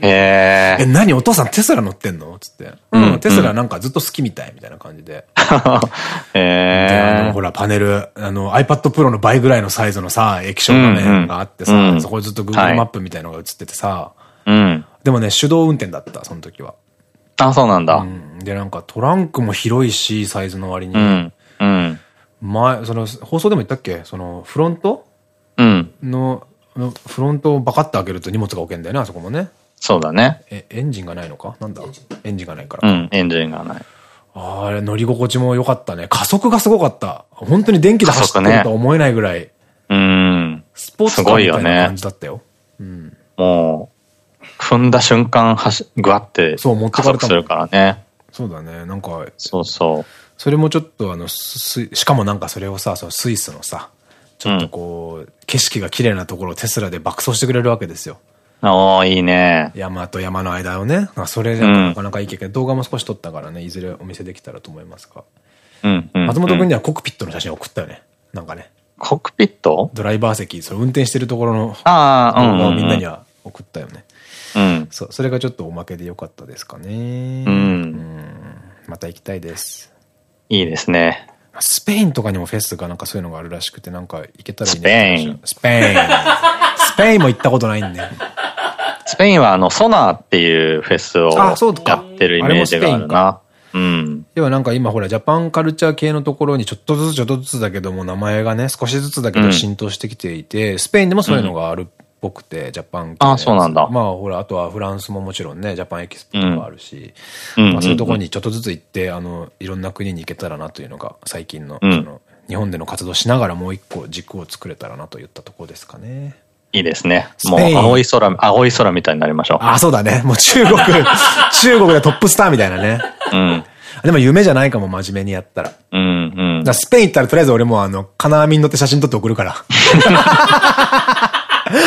へ え、何？お父さんテスラ乗ってんの？つって。うん、テスラなんかずっと好きみたいみたいな感じで。へえ。あの、ほら、パネル、あの、iPad Pro の倍ぐらいのサイズのさ、液晶画面があってさ、そこにずっと Google マップみたいのが映っててさ、うん。でもね、手動運転だった、その時は。あ、そうなんだ。うん。で、なんかトランクも広いし、サイズの割に。うん。うん。前、その、放送でも言ったっけ？その、フロントうん。の、フロントをバカッと開けると荷物が置けんだよね、あそこもね。そうだね。え、エンジンがないのか？なんだ？エンジンがないから。うん、エンジンがない。あれ、乗り心地も良かったね。加速がすごかった。本当に電気で走ってるとは思えないぐらい。ね、うん。スポーツカーみたいな感じだったよ。うん。もう、踏んだ瞬間、はし、ぐわって、そう、持ってかれたするからね。そうだね。なんか、そうそう。それもちょっとあの、しかもなんかそれをさ、そのスイスのさ、ちょっとこう、うん、景色が綺麗なところをテスラで爆走してくれるわけですよ。おー、いいね。山と山の間をね。それでなかなかいい経験、うん、動画も少し撮ったからね、いずれお見せできたらと思いますが。うん、うん。松本君にはコックピットの写真送ったよね。なんかね。コックピット？ドライバー席、それ運転してるところの動画をみんなには送ったよね。うん。そう、それがちょっとおまけでよかったですかね。うん。うん、また行きたいです。いいですね。スペインとかにもフェスがなんかそういうのがあるらしくて、なんか行けたらいいね。スペイン。スペイン。スペインも行ったことないんで。スペインはあの、ソナーっていうフェスをやってるイメージがあるな。うん。要はなんか今ほら、ジャパンカルチャー系のところにちょっとずつちょっとずつだけども、名前がね、少しずつだけど浸透してきていて、うん、スペインでもそういうのがあるっぽくて、ジャパンああ、そうなんだ。まあほら、あとはフランスももちろんね、ジャパンエキスポとかあるし、まあそういうところにちょっとずつ行って、あの、いろんな国に行けたらなというのが、最近の、その、日本での活動しながらもう一個軸を作れたらなといったところですかね。いいですね。もう青い空、青い空みたいになりましょう。あ、そうだね。もう中国、中国でトップスターみたいなね。うん。でも夢じゃないかも、真面目にやったら。うんうん。だスペイン行ったらとりあえず俺もあの、金網に乗って写真撮って送るから。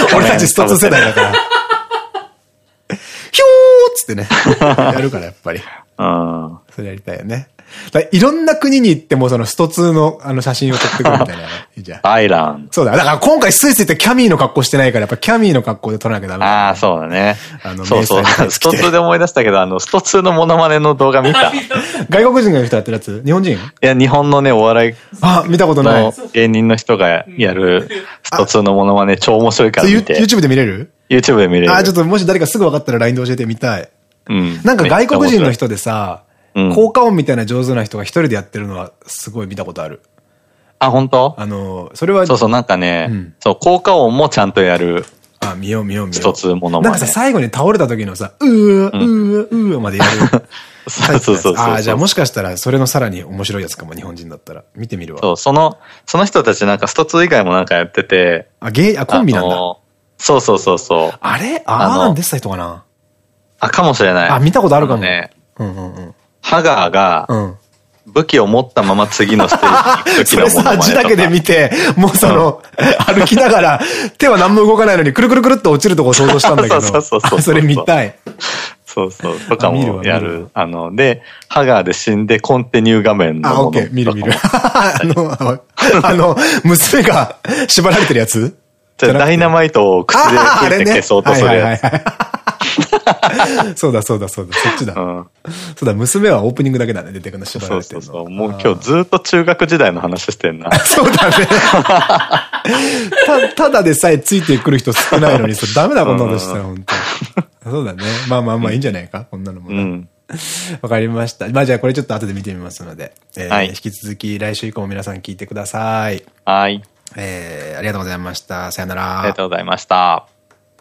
俺たちストツ世代だから。ひょ ーっつってね。やるから、やっぱり。うん。それやりたいよね。いろんな国に行ってもそのスト2のあの写真を撮ってくるみたいな。いいじゃん。アイランそうだ。だから今回スイス行ってキャミーの格好してないから、やっぱキャミーの格好で撮らなきゃダメだ、ああ、そうだね。あの、そうそう。スト2で思い出したけど、あの、スト2のモノマネの動画見た。外国人の人やってるやつ日本人？いや、日本のね、お笑い。あ、見たことない。芸人の人がやるスト2のモノマネ超面白いから見て。YouTube で見れる ?YouTube で見れる。あ、ちょっともし誰かすぐ分かったら LINE で教えてみたい。うん。なんか外国人の人でさ、効果音みたいな上手な人が一人でやってるのはすごい見たことある。あ、本当？あの、それは。そうそう、なんかね、うん、そう、効果音もちゃんとやる。あ、見よう見よう見よう。一つものなんかさ、最後に倒れた時のさ、うー、うー、うーまでやる。そうそうそうああ、じゃあもしかしたらそれのさらに面白いやつかも、日本人だったら。見てみるわ。そう、その、その人たちなんかストツ以外もなんかやってて。あ、ゲイ、あ、コンビなんだ。そうそうそうそう。あれ？ああ、出てた人かな？あ、かもしれない。あ、見たことあるかも。ね。うんうんうん。ハガーが、武器を持ったまま次のステージに行く時のもの それさ、字だけで見て、もうその、歩きながら、手は何も動かないのに、くるくるくるっと落ちるとこ想像したんだけど。そうそうそう。それ見たい。そうそう。とかもやる。あの、で、ハガーで死んでコンティニュー画面のあ、オッケー、見る見る。あの、あの、娘が縛られてるやつ？ダイナマイトを口で消そうとするやつ。そうだそうだそうだ、そっちだ。うん、そうだ、娘はオープニングだけだね、出てくるの縛られてるの。そうそうそう。もう今日ずっと中学時代の話してんな。そうだね。た、ただでさえついてくる人少ないのに、ダメだ、こんなことしたら、本当そうだね。まあまあまあいいんじゃないか、こんなのも。うん。わかりました。まあじゃあこれちょっと後で見てみますので、えーはい、引き続き来週以降も皆さん聞いてください。はい。えー、ありがとうございました。さよなら。ありがとうございました。